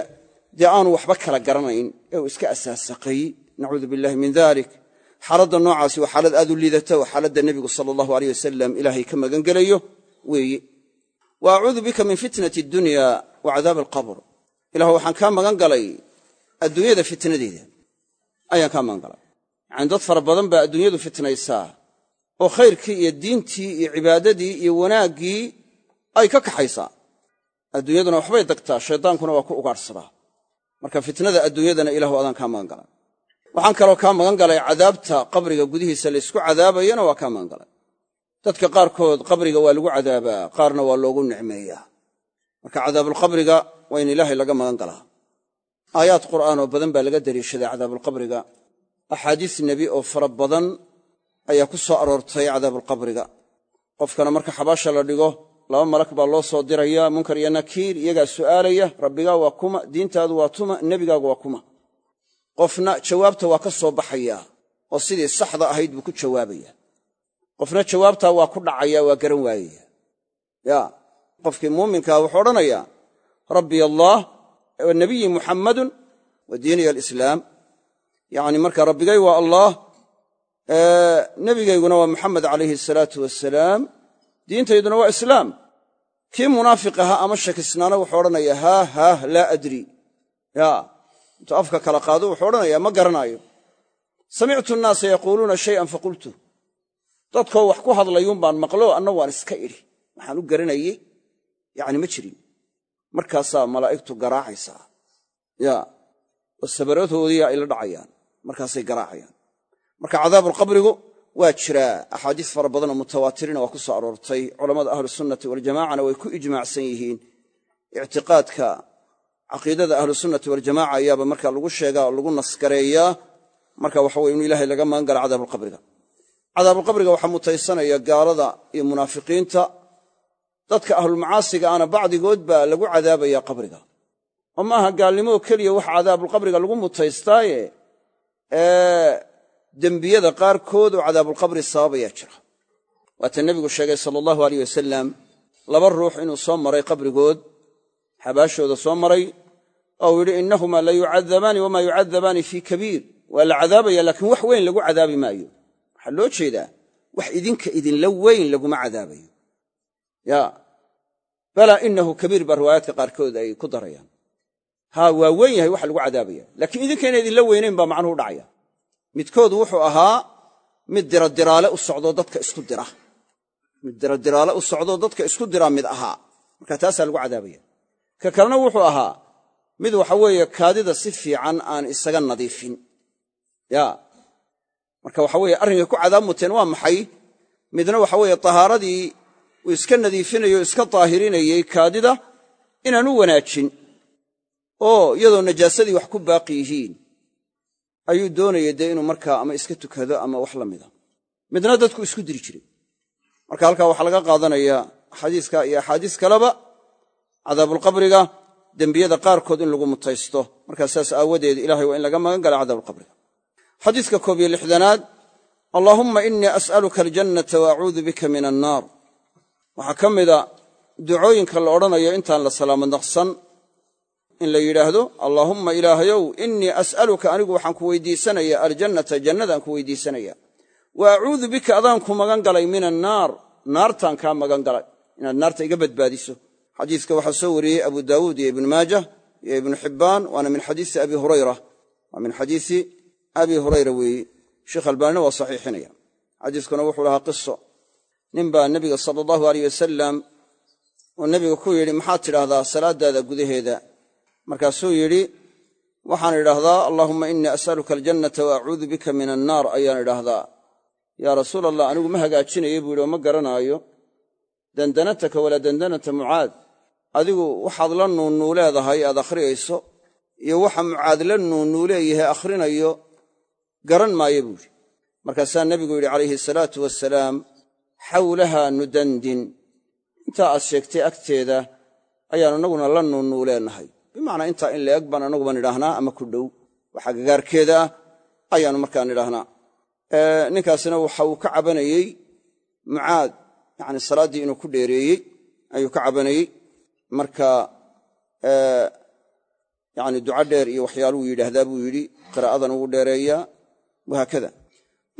Speaker 1: dee aanu waxba kala garanayn ee uu iska asaasaqay nacuudu billahi min dalik xaaladda noocaasi waa xaalad aad u liidata waa xaaladda nebigu sala allahu aleyh wasalam ilaahay ka magangelayo weeye. Wa acuudu bika min fitnati addunya wa cadaabi alqabr ilah waxaan kaa magan galay adduunyada fitnadeeda. Ayaan kaa magan galay. Yacani dad fara badan baa adduunyadu fitnaysaa oo khayrkii iyo diintii iyo cibaadadii iyo wanaaggii ay ka kaxaysaa. Adduunyaduna waxbay dagtaa shaydaankuna waa ku ugaadhsadaa marka fitnada adduunyadana ilahu adaan kaa magan galay. Waxaan kaloo kaa magan galay cadaabta qabriga gudihiisa laysku cadaabayana waa kaa magan galay. Dadka qaarkood qabriga waa lagu cadaabaa qaarna waa loogu nicmeeyaa. Marka cadaabulqabriga waa in ilaahay laga magan galaa aayaad qur'aan oo badan baa laga dariishaday cadaabulqabriga. Axaadiis nebi oo fara badan ayaa ku soo aroortay cadaabulqabriga. Qofkana marka xabaasha la dhigo laba malak baa loo soo diraya munkar iyo nakiir iyagaa su'aalaya rabbigaa waa kuma diintaadu waa tuma nebigaagu waa kuma. Qofna jawaabta waa ka soo baxayaa oo sidii saxda ahayd buu ku jawaabaya. Qofna jawaabtaa waa ku dhacaya waa garan waayaya. Ya qofkii muuminkaa wuxuu odhanayaa rabbiy allaah wa nabiyi muxammadun wa diiniya alislaam yacni marka rabbigay waa allaah nebigayguna waa muxamed calayhi asalaatu wasalaam diintayduna waa islaam kii munaafiq ahaa ama shakisnaana wuxuu odhanayaa haah haah laa adri. Ya intuu afka kala qaado wuxuu odhanayaa ma garanaayo. Samictu nnaasa yaquuluuna shayan faqultu. Dadkoo wax ku hadlayuun baan maqlo anna waan iska idhi. Waxaan u garanayey yacni ma jirin markaasaa malaa'igtu garaacaysaa. Ya oo sabaradoodii ay la dhacayaan markaasay garaacayaan. Marka cadaabulqabrigu waa jiraa axaadiis fara badanoo mutawaatiriina waa ku soo aroortay culammada ahlusunnati waljamacana way ku ijmaacsan yihiin. Ictiqaadka caqiidada ahlusunnati waljamaca ayaaba marka lagu sheegaa oo lagu nasgareeyaa marka waxa weye inu ilahay laga magan gala cadaabulqabriga cadaabulqabriga waxaa mutaysanaya gaalada iyo munaafiqiinta dadka ahlulmacaasiga ana bacdigood baa lagu cadaabaya qabriga. Oo maaha gaalnimo oo keliya waxa cadaabulqabriga lagu mutaystaaye? Dembiyada qaarkood oo cadaabulqabri sababayaa jira. Waata nebigu sheegay sala allahu aleyh wasalam laba ruux inuu soo maray qabrigood xabaashooda soo maray oo yidhi innahumaa la yucadabaani wamaa yucadabaani fii kabiir. Waa la cadaabaya laakiin wax weyn lagu cadaabi maayo. Waxaa loo jeedaa wax idinka idinla weyn laguma cadaabayo. Ya balaa inahu kabiir baa riwaayaadka qaarkood ay ku darayaan. Haa waa weyn yahay waxa lagu cadaabaya. Laakiin idinkayna idinla weynayn baa macnuhu dhacaya. Midkood wuxuu ahaa mid diradiraale u socdoo dadka isku dira. Mid diradiraale u socdoo dadka isku dira mid ahaa marka taasaa lagu cadaabaya. Ka kalena wuxuu ahaa mid waxa weeye kaadida si fiican aan isaga nadiifin. Ya. Marka waxa weeye arrinkay ku cadaab muteen waa maxay? Midna waxa weeye tahaaradii uu iska nadiifinayey o iska daahirinayey kaadida inaan u wanaajin. Oo iyadoo najaasadii wax ku baaqi yihiin. Ayuu doonayay dee inuu markaa ama iska tukado ama wax la mida. Midna dadku isku diri jiray. Marka halkaa waxaa laga qaadanayaa xadiiska iyo axaadiis kaleba cadaabulqabriga dembiyada qaarkood in lagu mutaysto. Markaa saas aawadeed ilahay waa in laga magan gala cadaabulqabriga xadiiska koob iyo lixdanaad allaahumma innii as'aluka aljannata wa acuudu bika min annaar waxaa ka mida ducooyinka la odhanayo intaan la salaamadnaqsan in la yidhaahdo allaahumma ilaahayow innii as'aluka anigu waxaan ku weydiisanayaa aljannata jannadaan ku weydiisanaya wa acuudu bika adaan ku magan galay min annaar naartaan kaa magan galay inaad naarta iga badbaadiso. Xadiiska waxaa soo wariyey abu daawuud iyo ibnu maajah iyo ibnu xibbaan waana min xadiisi abi hurayra. Waa min xadiisi abi hurayra weeye sheekh albaanina waa saxiixinaya. Xadiiskuna wuxuu lahaa qiso ninbaa nebiga sala allahu aleyh wasalam uu nebiga ku yidhi maxaad tidhaahdaa salaadaada gudaheeda? Markaasuu yidhi waxaan idhaahdaa allaahumma innii as'aluka aljannata wa acuudu bika min annaar ayaan idhaahdaa. Yaa rasuul allah anigu ma hagaajinayo buu yidhi oo ma garanaayo. Dandanataka walaa dandanata mucaad. Adigu waxaad la nuunnuu leedahay aad akhriyayso iyo waxa mucaad la nuunnuu leeyahay akhrinayo garan maayo buu yidhi. Markaasaa nebigu yidhi calayhi salaatu wasalaam xawlaha nudandin intaa aad sheegtay agteeda ayaan annaguna la nuunnuu leenahay. Bimacnaa intaa in la eg baan annaguban idhaahnaa ama ku dhow. Waxa gagaarkeeda ah ayaannu markaan idhaahnaa ninkaasina waxa uu ka cabanayey mucaad yacni salaaddii inuu ku dheereeyey ayuu ka cabanayey. Marka yacni duco dheer iyo waxyaaluhu yidhaahdaa buu yidhi qiraa'adan ugu dheereeyaa. Wahaakada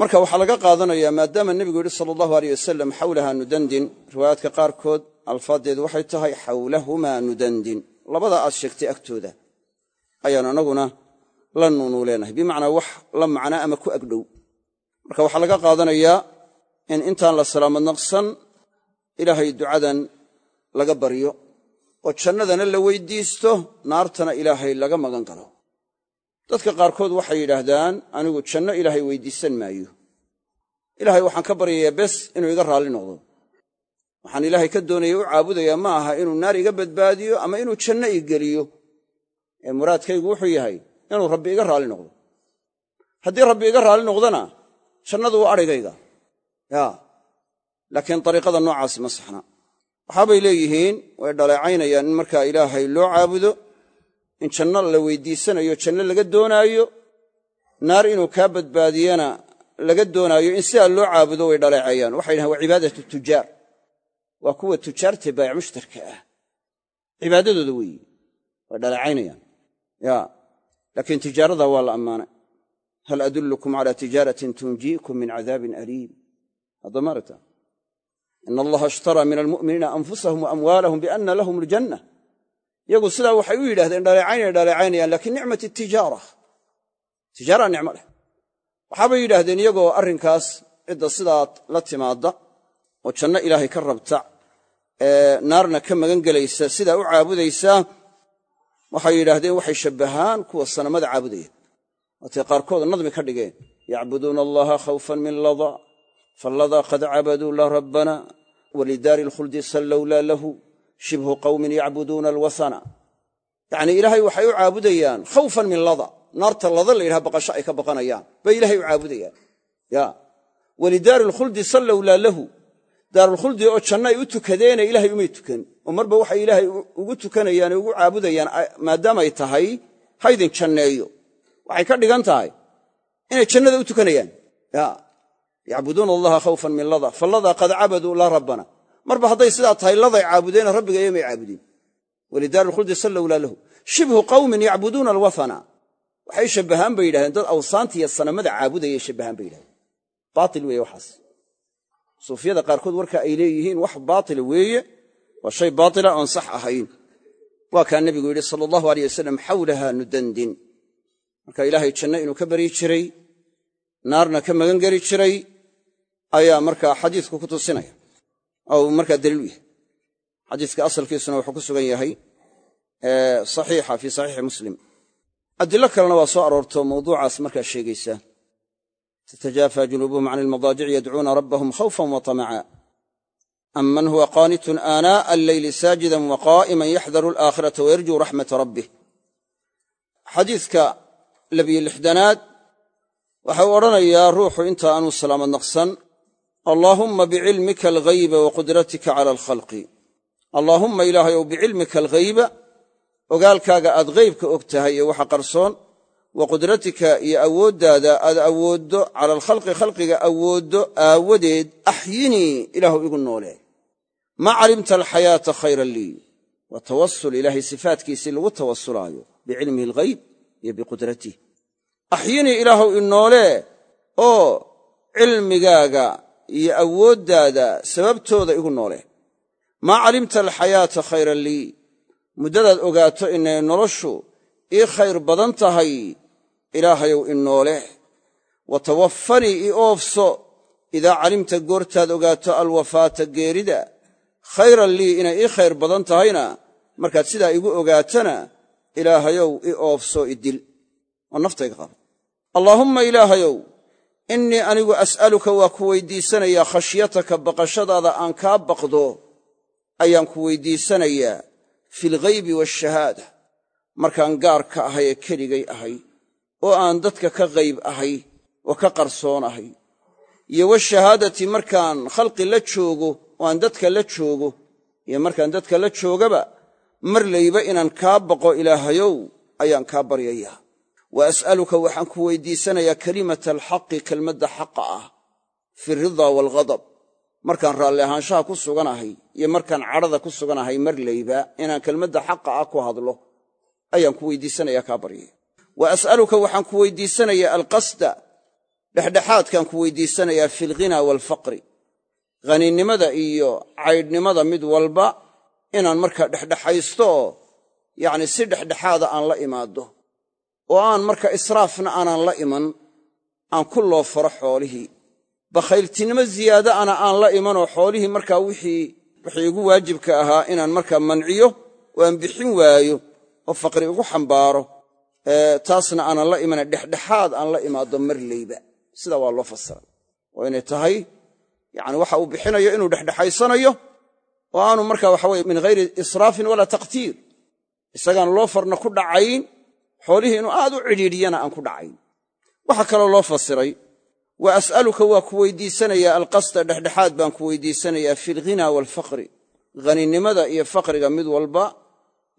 Speaker 1: marka waxaa laga qaadanayaa maadaama nebigu yidhi sala allahu aleyh wasalam xawlaha nudandin riwaayaadka qaarkood alfaaddeedu waxay tahay xawlahumaa nudandin labada aad sheegtay agtooda ayaan anaguna la nuunuu leenahay bimacnaa wax la macnaa ama ku agdhow marka waxaa laga qaadanayaa in intaan la salaamadnaqsan ilaahay ducadan laga baryo oo jannadana la weydiisto naartana ilaahay laga magan galo dadka qaarkood waxay yidhaahdaan anigu janno ilaahay weydiisan maayo. Ilaahay waxaan ka baryayaa bes inuu iga raalli noqdo. Waxaan ilaahay ka doonaya u caabudayaa ma aha inuu naar iga badbaadiyo ama inuu janno ii geliyo. Ee muraadkaygu wuxuu yahay inuu rabbi iga raalli noqdo. Haddii rabbi iga raalli noqdona jannadu waa adhigayga ya laakiin dariiqada noocaasi ma saxna. Waxaabay leeyihiin way dhaleecaynayaan in markaa ilaahay loo caabudo in janno la weydiisanayo janno laga doonaayo naar inuu kaa badbaadiyana laga doonaayo in sidaa loo caabudo way dhaleeceeyaan waxay dhahaan waa cibaadatu tujaar. Waa kuwa tujaartae baayac mushtarka ah. Cibaadadooda weeyi way dhaleecaynayaan. Ya laakiin tijaarada waa la ammaanay. Hal adullukum cala tijaaratin tunjiikum min cadaabin aliim. Hadda maaragta ina allaha ishtaraa min almu'miniina anfusahum wa amwaalahum bianna lahum iyagu sidaa waxay u yidhahdeen dhaleecaynay dhaleecaynayaan laakiin nicmat tijaara. Tijaara nicmo leh. Waxaabay yidhaahdeen iyagoo arrinkaas cidda sidaa la timaadda oo janno ilaahay ka rabta ee naarna ka magan gelaysa sidaa u caabudaysaa waxay yidhaahdeen waxay shabbahaan kuwa sanamada caabudaya waatay qaarkood nadmi ka dhigeen yacbuduuna allaha khawfan min lada falladaa qad cabaduu la rabbana walidaari alkhuldi sallow laa lahu shibhu qawmin yacbuduuna alwathana yacnii ilaahay waxay u caabudayaan khawfan min lada. Naarta lada la yidhaha baqasho ay ka baqanayaan. Bay ilaahay u caabudayaan. Ya. Walidaari alkhuldi sallow laa lahu. Daarulkhuldi oo janno ay u tukadeene ilaahay umay tukan. Oo marba waxay ilaahay ugu tukanayaan ugu caabudayaan maadaamay tahay haydin janneeyo. Waxay ka dhigan tahay inay jannada u tukanayaan. Yacbuduuna allaha khawfan min lada. Faladaa qad cabaduu laa rabbana marba hadday sidaa tahay laday caabudeena rabbiga iyomay caabudeen walidaarikhuldi sallow laa lahu. Shibhu qawmin yacbuduuna alwathana waxay shabbahaan bay yidhahdeen. Dad awsaantiiyo sanamada caabudayay shabbahaan bay yidhahdeen. Baatil weeye waxaas. Suufiyada qaarkood warka ay leeyihiin wax baatila weeye waa shay baatila oon sax ahayn. Waa kaa nebigu yidhi sala allahu aleyh wasalam xawlaha nudandin. Marka ilaahay janno inuu ka baryi jiray naarna ka magan geli jiray ayaa markaa xadiisku ku tusinaya oo markaa daliil u yahay xadiiska asalkiisuna wuxuu ku sugan yahay saxiixa fii saxiixi muslim. Adilo kalena waa soo aroorto mawduucaas markaa sheegaysa. Tatajaafa junuubuhum can ilmadaajici yadcuuna rabbahum khawfan wa tamaca amman huwa qaanitun aanaa'a alleyli saajidan wa qaa'iman yaxdaru alaakhirata wayarjuu raxmata rabbih. Xadiidka labiyo lixdanaad waxa uu odhanayaa ruuxu inta aanu salaamad naqsan allaahumma bicilmika alghayba wa qudratika cala alkhalqi. Allaahumma ilaahayow bicilmika alghayba ogaalkaaga aad ghaybka og tahay ee waxa qarsoon wa qudratika iyo awooddaada aad awooddo cala alkhalqi khalqiga awooddo aawadeed axyinii ilaahu igu noole maa calimta alxayaata khayran lii? Waa tawasul ilaahay sifaatkiisii lagu tawasulaayo bicilmihi alghayb iyo biqudratih axyinii ilaahu inoolee oo cilmigaaga iyo awooddaada sababtooda igu noole. Maa calimta alxayaata khayran lii? Muddadaad ogaato inay noloshu ii khayr badan tahay ilaahayow inoole wa tawaffanii ii oofso idaa calimta goortaad ogaato alwafaata geerida khayran lii inay ii khayr badan tahayna markaad sidaa igu ogaatana ilaahayow i oofso i dil. Oo naftayga qaba allaahumma ilaahayow innii anigu as'aluka waa ku weydiisanayaa khashyataka baqashadaada aan kaa baqdo ayaan ku weydiisanayaa filghaybi waashahaada markaan gaar ka ahay ee keligay ahay oo aan dadka ka qayb ahay oo ka qarsoon ahay. Iyo washahaadati markaan khalqi la joogo oo aan dadka la joogo iyo markaan dadka la joogaba marlayba inaan kaa baqo ilaahayow ayaan kaa baryayaa wa as'aluka waxaan ku weydiisanayaa kalimata alxaqi kelmadda xaqa ah fi ridaa waalghadab markaan raalli ahaanshaha ku suganahay iyo markaan cadhada ku suganahay marlayba inaan kelmadda xaqa ah ku hadlo ayaan ku weydiisanayaa kaa baryaya wa as'aluka waxaan ku weydiisanayaa alqasda dhexdhexaadkaan ku weydiisanayaa fi alghinaa waalfaqri haniinnimada iyo caydhnimada mid walba inaan markaa dhexdhexaysto oo yacni si dhexdhexaada aan la imaaddo oo aan marka israafna aanaan la iman aan ku loo faro xoolihii. Bakhayltinimo ziyaada ana aan la imanoo xoolihii markaa wixii wixii igu waajibka ahaa inaan markaa manciyo oo aan bixin waayo oo faqri igu xambaaro taasna aanan la imana dhexdhexaad aan la imaado marlayba sidaa waa loo fasiray oo inay tahay yani waxa uu bixinayo inuu dhexdhexaysanayo oo aanu marka waxa weye min hayri israafin walaa taqtiir. Isagaan loo farna ku dhacayn xoolihii inuu aad u cidhiidhiyana aan ku dhacayn. Waxaa kaloo loo fasiray wa as'aluka waa ku weydiisanayaa alqasda dhexdhexaad baan ku weydiisanayaa fi alghinaa waalfaqri haninimada iyo faqriga mid walba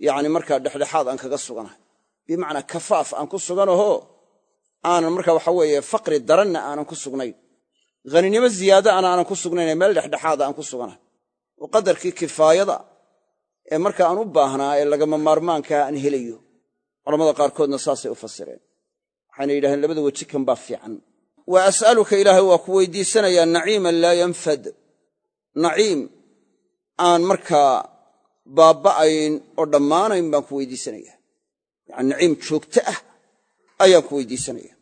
Speaker 1: yani markaa dhexdhexaad aan kaga suganahay. Bimacnaa kafaaf aan ku suganaho aanan marka waxa weeye faqri daranna aanan ku sugnayn. Haninimo ziyaado ana aanan ku sugnaynee meel dhexdhexaada aan ku suganahay. Oo qadarkii kifaayada ee marka aan u baahnaa ee lagama maarmaankaa aan helayo culamada qaarkoodna saasay u fasireen. Waxayna yidhahdeen labada weji kan baa fiican. Wa as'aluka ilaahay waa ku weydiisanayaa naciiman laa yanfad. Naciim aan markaa baabba'ayn oo dhammaanayn baan ku weydiisanayaa. Yacani naciim joogto ah ayaan ku weydiisanaya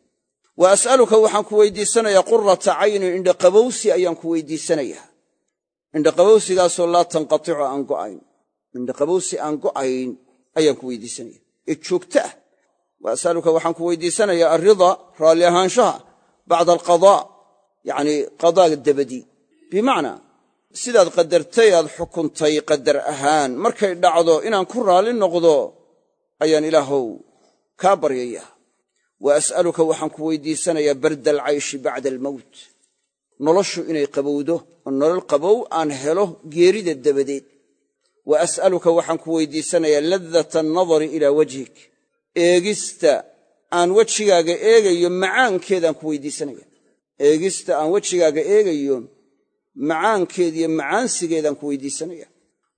Speaker 1: wa as'aluka waxaan ku weydiisanayaa qurata caynin indhaqabowsi ayaan ku weydiisanayaa. Indhaqabowsigaasoo laa tanqaticu aan go'ayn. Indhaqabowsi aan go'ayn ayaan ku weydiisanaya ee joogto ah. Wa as'aluka waxaan ku weydiisanayaa alridaa raalli ahaanshaha bacda alqadaa yacnii qadaaga dabadii bimacnaa sidaad qadartay aad xukuntay qadar ahaan markay dhacdo inaan ku raalli noqdo ayaan ilaahow kaa baryayaa. Wa as'aluka waxaan ku weydiisanayaa barda alcayshi bacda almowt noloshu inay qabowdo oo nolol qabow aan helo geerida dabadeed wa as'aluka waxaan ku weydiisanayaa ladata annadari ilaa wajhik. Eegista aan wejigaaga eegayo macaankeedaan ku weydiisanaya eegista aan wejigaaga eegayo macaankeediyo macaansigeedaan ku weydiisanaya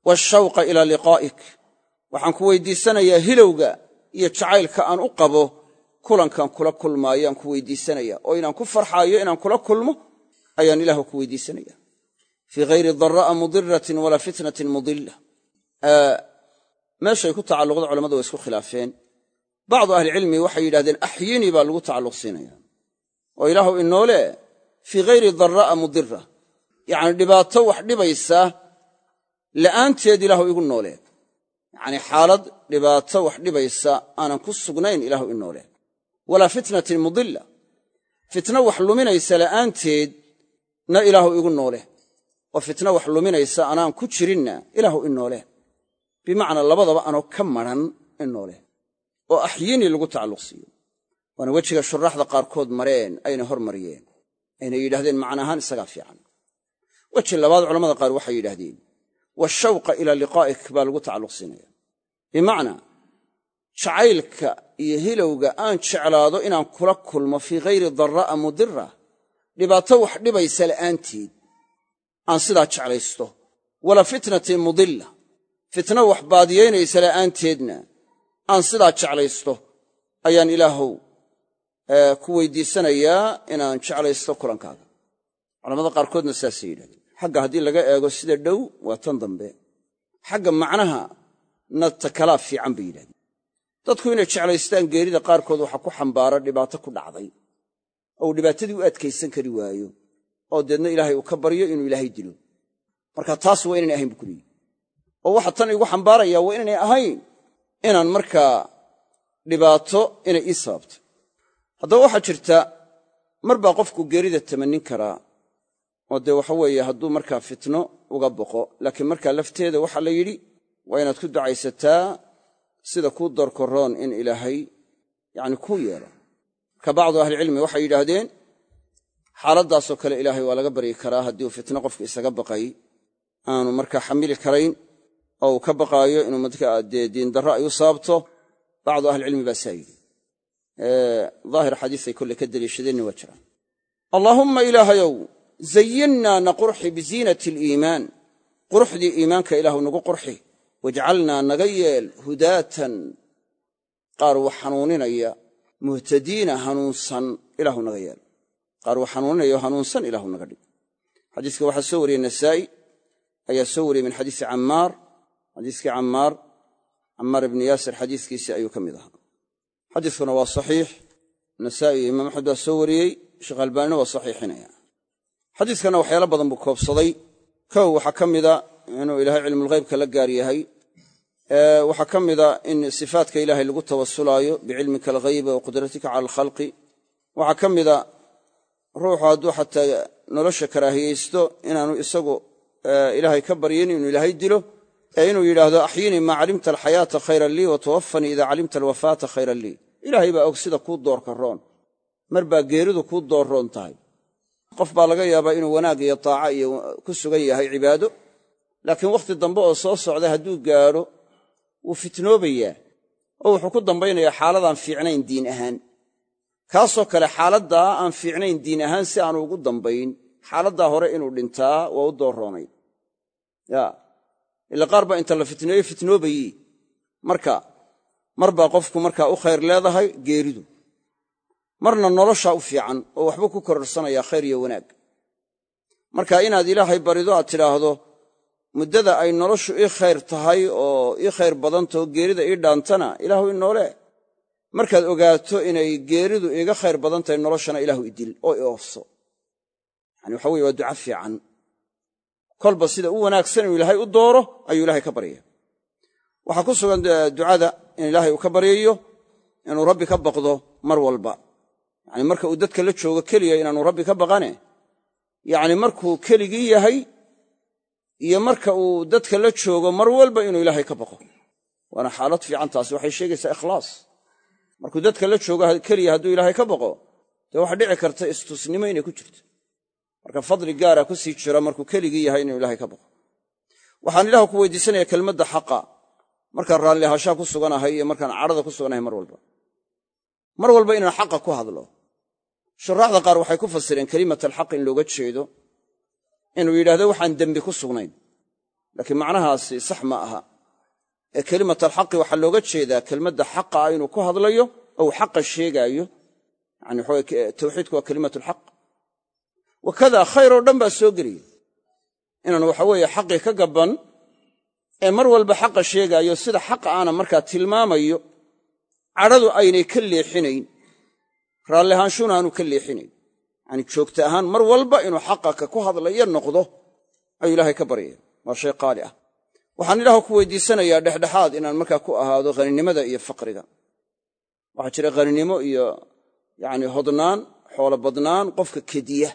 Speaker 1: waashawqa ilaa liqaa'ik. Waxaan ku weydiisanayaa hilowga iyo jacaylka aan u qabo kulankan kula kulmaayaan ku weydiisanaya oo inaan ku farxaayo inaan kula kulmo ayaan ilaahu ku weydiisanaya fii hayri daraa'a mudiratin walaa fitnatin mudilla meeshay ku tacalluqda culamadu way isku khilaafeen. Bacdu ahlicilmi waxay yidhahdeen axyinii baa lagu tacalluq siinaya. Oo ilaahu inoole fii hayri daraa'a mudira yacni dhibaato wax dhibaysa la'aanteed ilaahu igu noolee yacnii xaalad dhibaato wax dhibaysa aanan ku sugnayn ilaahu inoole walaa fitnatin mudilla. Fitno wax luminaysa la'aanteed na ilaahu igu noole. Oo fitno wax luminaysa anaan ku jirinna ilaahu inoole bimacnaa labadaba anoo ka maran inoole oo axyinii lagu tacalluq siiyo waana wejiga shuraaxda qaarkood mareen ayna hormariyeen ayna yidhahdeen macna ahaan isagaa fiican. Weji labaad culamada qaar waxay yidhaahdeen washawqa ilaa liqaa'ik baa lagu tacalluq siinaya bimacnaa jacaylka iyo hilowga aan jeclaado inaan kula kulmo fii hayri daraa'a mudira dhibaato wax dhibaysa la'aanteed aan sidaa jeclaysto. Walaa fitnatin mudilla fitno wax baadiyaynaysa la'aanteedna aan sidaa jeclaysto ayaan ilaahow ku weydiisanayaa inaan jeclaysto kulankaaga. Culamada qaarkoodna saasay yidhahdeen. Xagga haddii laga eego sida dhow waa tan dambe. Xagga macnaha na takalaa fiican bay yidhahdeen. Dadku inay jeclaystaan geerida qaarkood waxaa ku xambaara dhibaato ku dhacday. Oo uu dhibaatadii u adkaysan kari waayo oo deedna ilaahay uu ka baryo inuu ilaahay dilo. Marka taas waa inaynay ahayn bu ku leeyihi oo waxa tan igu xambaaraya waa inaynay ahayn inaan markaa dhibaato inay ii sababto. Haddaba waxaa jirta mar baa qofku geerida tamannin karaa oo dee waxa weeye hadduu markaa fitno uga boqo laakiin markaa lafteeda waxaa la yidhi waa inaad ku ducaysataa sida kuu doorkoroon in ilaahay yacni kuu yeelo. Marka bacdu ahlicilmi waxay yidhaahdeen xaaladdaasoo kale ilaahay waa laga baryi karaa haddii uu fitno qofka isaga baqay aanu markaa xamili karayn oo uu ka baqaayo inuu markaa dee diindarro ay u sababto bacdu ahlicilmi baa saa yidhi daahir xadiisay kolley ka deliishadeenna waa jiraan allaahumma ilaahayow zayinnaa na qurxi biziinati aliimaan. Quruxdii iimaanka ilaahu nagu qurxi. Wajcalnaa naga yeel hudaatan. Qaar wax hanuuninaya muhtadiina hanuunsan ilaahu naga yeel. Qaar wax hanuuninaya oo hanuunsan ilaahu naga dhig. Xadiiska waxaa soo wariyey nasaa'i ayaa soo wariyey min xadiisi cammaar xadiiskii cammaar cammaar ibni yaasir xadiiskiisii ayuu ka mid ahaa. Xadiiskuna waa saxiix. Nasaa'i iyo imaam axmed baa soo wariyey. Sheekh albaanina waa saxiixinaya. Xadiiskana waxyaalo badan buu koobsaday. Kow waxaa ka mida inuu ilaahay cilmulghaybka la gaar yahay. Waxaa ka mida in sifaatka ilaahay lagu tawasulaayo bicilmika alghayba wa qudratika cala alkhalqi. Waxaa ka mida ruuxu hadduu xataa nolosha karaahiyeysto inaanu isagu ilaahay ka baryin inuu ilaahay dilo ee inuu yidhaahdo axyinii maa calimta alxayaata khayran lii wa tawaffanii idaa calimta alwafaata khayran lii. Ilaahay baa og sida kuu doorka roon. Mar baa geeridu kuu door roon tahay. Qof baa laga yaabaa inuu wanaag iyo taaca iyo ku sugan yahay cibaado. Laakiin wakhti dambe oo soo socda hadduu gaadho wuu fitnoobayaa oo wuxuu ku dambaynayaa xaaladaan fiicnayn diin ahaan. Kaasoo kale xaaladdaa aan fiicnayn diin ahaan si aanu ugu dambayn xaaladdaa hore inuu dhintaa waa u doorroonay ila qaar baa inta la fitneeyo fitnoobayi marka mar baa qofku markaa u khayr leedahay geeridu. Marna noloshaa u fiican oo waxba ku kororsanaya khayr iyo wanaag. Marka inaad ilaahay barido aad tidhaahdo muddada ay noloshu ii khayr tahay oo ii khayr badantao geerida ii dhaantana ilaahu i noole markaad ogaato inay geeridu iiga khayr badan tahay noloshana ilaahu idil oo i oofso. Yani waxa weye waa duca fiican kolba sida u wanaagsan inuu ilaahay u dooro ayuu ilaahay ka baryaya waxaa ku sugan ducada in ilaahay uu ka baryayo inuu rabbi ka baqdo mar walba. Yani marka uu dadka la joogo keliya inaanu rabbi ka baqane yacni markuu keligii yahay iyo marka uu dadka la joogo mar walba inuu ilaahay ka baqo. Waana xaalad fiican taasi waxay sheegaysaa ikhlaas. Markuu dadka la joogo keliya hadduu ilaahay ka baqo dee waxa dhici karta istusnimo inay ku jirto marka fadli gaara ku sii jira markuu keligii yahay inuu ilaahay ka baqo waxaan ilahu ku weydiisanaya kelmadda xaqa. Markaan raalli ku suganahay iyo markaan cadhada ku suganahay mar walba. Mar walba inaan xaqa ku hadlo. Shuraaxda qaar waxay ku fasireen kelimat alxaq in looga jeedo. Inuu yidhahdo waxaan dembi ku sugnayn. Laakiin macnahaasi sax ma aha. Ee kelimat alxaqi waxaa looga jeedaa kelmadda xaqa ah inuu ku hadlayo ou xaqa sheegaayo. Yani tawxiidku waa kelimat alxaq wakada khayr oo dhan baa soo gelaya inaan waxa weeye xaqii ka gabban ee mar walba xaqa sheegaayo sida xaqa aana markaa tilmaamayo cadhadu aynay ka leexinayn. Raallihaanshuuna aanu ka leexinayn. Yani joogta ahaan mar walba inuu xaqa ka ku hadlayo noqdo ayuu ilaahay ka baryaya waa shay qaali ah. Waxaan ilaahu ku weydiisanayaa dhexdhexaad inaan markaa ku ahaado haninimada iyo faqriga. Waxaa jira haninimo iyo yani hodnaan xoolo badnaan qofka kediya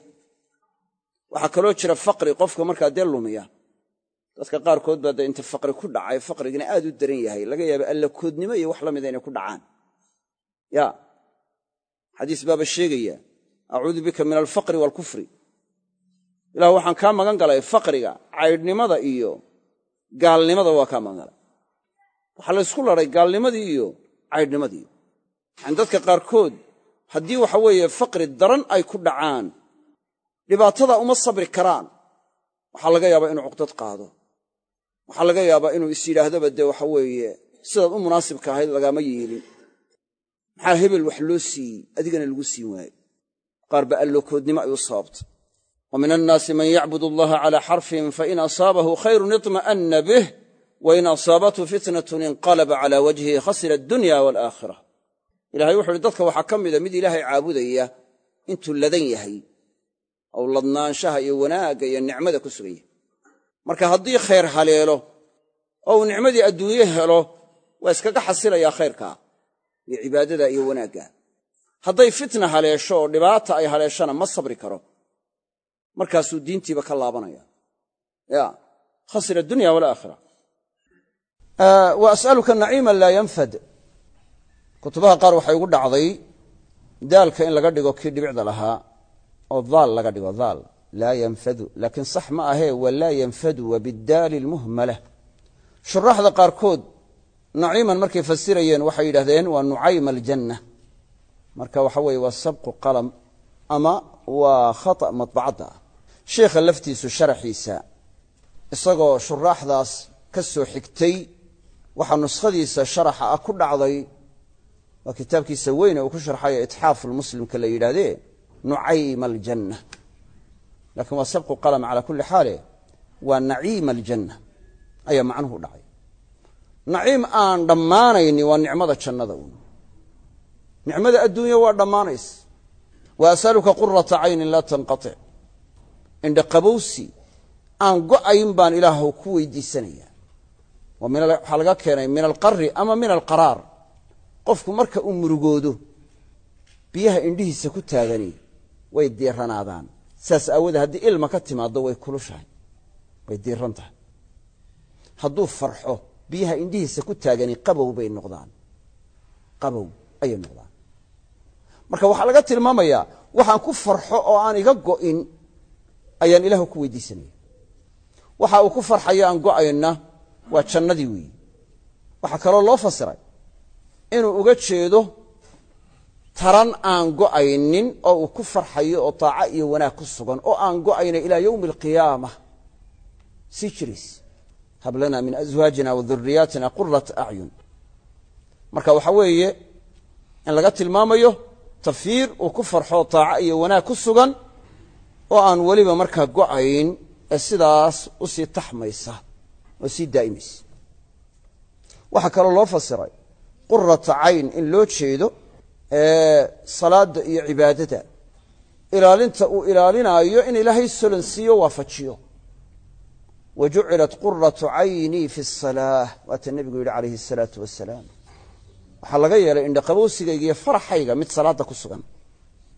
Speaker 1: waxaa kaloo jira faqri qofka markaa dee lumiya. Dadka qaarkood baa dee inta faqri ku dhacay faqrigina aad u daran yahay. Laga yaaba allakoodnimo iyo wax la mida inay ku dhacaan. Ya. Xadiis baaba sheegaya acuudu bika min alfaqri waalkufri ilah waxaan kaa magan galay faqriga caydhnimada iyo gaalnimada waa kaa magan galay. Waxaa laysku laday gaalnimadii iyo caydhnimadii yani dadka qaarkood haddii waxa weeye faqri daran ay ku dhacaan dhibaatada uma sabri karaan. Waxaa laga yaabaa inuu cuqdad qaado. Waxaa laga yaabaa inuu is yidhaahdaba dee waxa weeye sidaad u munaasibka ahayd lagaama yeelin. Maxaa hebel wax loo siiyey? Adigana lagu siin waaye qaar ba allokoodnimo ay u sababtay wa min annaasi man yacbud allaha calaa xarfin fain asaabahu khayrun iطma'anna bih wain asaabathu fitnatun inqalaba cala wajhihi khasira addunya waalaakhira ilahay wuxu uhi dadka waxaa ka mida mid ilaahay caabudaya intuu ladan yahay ou ladnaanshaha iyo wanaagga iyo nicmada ku sugan yahay marka haddii khayr haleelo oo uu nicmadii adduunye helo waa iskaga xasilayaa khayrkaa iyo cibaadada iyo wanaagga hadday fitna haleesho oo dhibaata ay haleeshana ma sabri karo. Markaasuu diintiiba ka laabanaya. Ya khasira adunya walaakhira wa as'aluka laa yanfad. Kutubaha qaar waxay ugu dhacday daalka in laga dhigo kii dhibicda lahaa oo daal laga dhigo daal. Laa yanfadu laakiin sax ma ahee wa laa yanfadu wa bidaali lmuhmala shuraaxda qaarkood naciiman markay fasirayeen waxay yidhahdeen waa nucayma aljanna. Marka waxa weeye waa sabqu qalam ama waa khata' madbacadda ah sheikha laftiisu sharaxiisa isagoo shuraaxdaas ka soo xigtay waxaa nuskhadiisa sharaxa ah ku dhacday waa kitaabkiisa weyne uu ku sharxayo itxaafulmuslimka la yidhaahdee nucayma aljanna lakiin waa sabqu qalam cala kulli xaale waa naciima aljanna ayaa macnuhu dhacay naciim aan dhammaanayni waa nicmada jannada uun nicmada adduunya waa dhammaanaysa wa asaluka qurata caynin laa tanqatic indhaqabowsi aan go'ayn baan ilaahw ku weydiisanaya waxaa laga keenay min alqari ama min alqaraar qofku marka uu murugoodo biyaha indhihiisa ku taagani way diiranaadaan. Saas aawoodee haddii ilma ka timaaddo way kulushahay. Way diiran tahay hadduu farxo biyaha indhihiisa ku taagani qabow bay noqdaan. Qabow ayay noqdaan. Marka waxaa laga tilmaamayaa waxaan ku farxo oo aan iga go'in ayaan ilaahu ku weydiisanaya. Waxa uu ku farxayo aan go'ayna waa jannadii weeyi. Waxaa kaloo loo fasiray inuu uga jeedo
Speaker 2: taran aan go'aynin oo uu ku farxayo oo taaco iyo wanaag ku sugan oo aan go'ayna ilaa yowmi alqiyaama sii jiraysa hab lana min aswaajina wa duriyaatina qurata acyun marka waxaa weeye in laga tilmaamayo tafiir uu ku farxo taaco iyo wanaag ku sugan oo aan weliba markaa go'ayn ee sidaas u sii taxmaysa oo sii daa'imaysa. Waxaa kaloo loo fasiray qurata cayn in loo jeedo salaada iyo cibaadada. Ilaalinta uu ilaalinaayo in ilaahay solansiiyo waafajiyo. Wa jucilat quratu caynii fi salaah. Waata nebigu yidhi calayhi asalaatu wasalaam waxaa laga yeelay indhaqabowsigayga iyo faraxayga mid salaada ku sugan.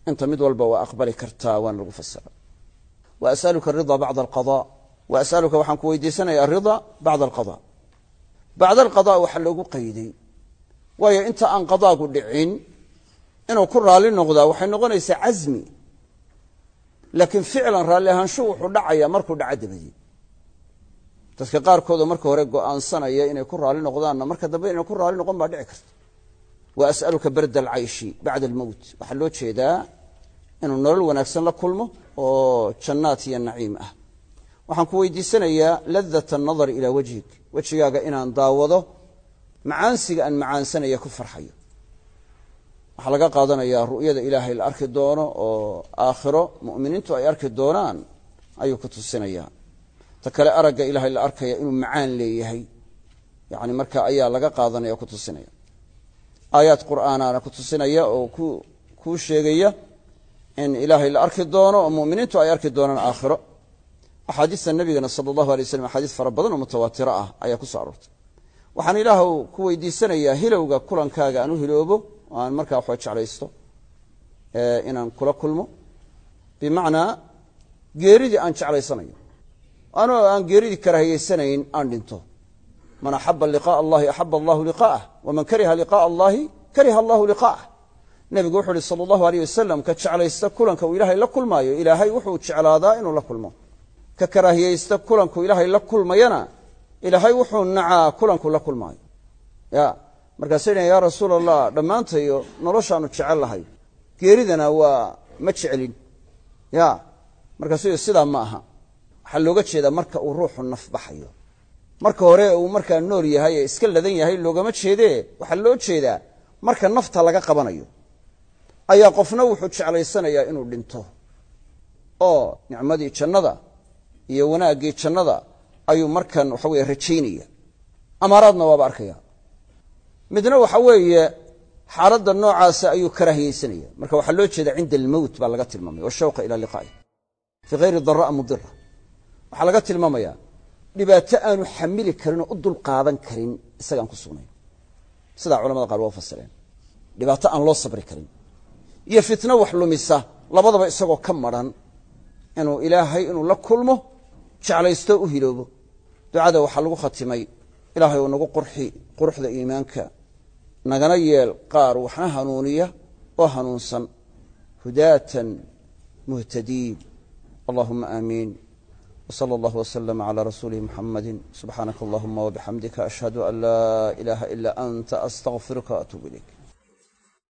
Speaker 2: Inta mid walba waa aqbali kartaa waana lagu fasira wa asaluka arida bacda alqada wa asaluka waxaan ku weydiisanaya arida bacda alqada bacda alqada waxaa loogu qayday. Waayo inta aan qadaagu dhicin inuu ku raalli noqdaa waxay noqonaysaa casmi. Laakiin ficlan raalli ahaanshu wuxuu dhacayaa markuu dhaco dabadii dadka qaarkoodoo marka hore go'aansanaya inay ku raalli noqdaanna marka dambe inay ku raalli noqon baa dhici karta. Wa as'aluka barda alcayshi bacda almowt waxaa loo jeedaa inuu nolol wanaagsan la kulmo oo jannaat iyo naciim ah. Waxaan ku weydiisanayaa ladata anadari ilaa wajhig wejigaaga inaan daawado macaansiga aan macaansanaya ku farxayo waxaa laga qaadanayaa ru'yada ilaahay la arki doono oo aakhiro mu'miniintu ay arki doonaan ayuu ku tusinayaa. Ta kale aragga ilaahay la arkaya inuu macaan leeyahay. Yani marka ayaa laga qaadanaya ku tusinaya. Aayaad qur'aanaana ku tusinaya oo ku kuu sheegaya in ilaahay la arki doono oo mu'miniintu ay arki doonaan aakhiro. Axaadiista nebigana sala allahu alay waslam axaadiis fara badan oo mutawaatiro ah ayaa ku soo aroortay. Waxaan ilaahw ku weydiisanayaa hilowga kulankaaga aan hiloobo. oo aan markaa waxba jeclaysto inaan kula kulmo. Bimacnaa geeridii aan jeclaysanayo. Anoo aan geeridii karaahiyeysanayn aan dhinto. Man axaba liqaءa allahi axaba allahu liqaa'ah. Waman kariha liqaءa allahi kariha allahu liqaa'ah. Nebigu wuxuu uhi sala allahu aleyh wasalam ka jeclaysta kulanka uu ilaahay la kulmaayo ilaahay wuxuu jeclaadaa inuu la kulmo. Ka karaahiyeysta kulanku ilaahay la kulmayana ilaahay wuxuu nacaa kulanku la kulmaayo. Ya markaasay dhahen ya rasuul allah dhammaantayo noloshaanu jecel lahay. Geeridana waa ma jecelin. Ya markaasuu sidaa ma aha. Waxaa looga jeedaa marka uu ruuxu naf baxayo. Marka hore uu markaa nool yahay ee iska ladan yahay loogama jeedee. Waxaa loo jeedaa marka nafta laga qabanayo. Ayaa qofna wuxuu jeclaysanayaa inuu dhinto. Oo nicmadii jannada iyo wanaaggii jannada ayuu markan waxa weye rajaynaya. Amaaraadna waaba arkaya midna waxa weeye xaaladda noocaasa ayuu karaahiyeysanaya marka waxaa loo jeeda cinda almowt baa laga tilmaamaya washawqa ila liqaa'i fii hayri daraa mudira waxaa laga tilmaamaya dhibaato aanu xamili karin oo u dul karin isagaan ku sugnayn. Sidaa culamada qaar waa fasireen. Dhibaato aan loo sabri karin. Iyo fitno wax lumisa labadaba isagoo ka maran inuu ilaahay inuu la kulmo jeclaysto u hiloobo. Ducada waxaa lagu khatimay ilaahay uu nagu qurxi quruxda iimaanka nagana yeel qaar waxna hanuuniya oo hanuunsan. Hudaatan muhtadiin. Allahuma aamiin wsala allah wslama cla rasuulihi muxamadi subxaanaka allahuma wabixamdika ashhadu an laa ilaaha ila anta astaqfiruka waatuub ilayk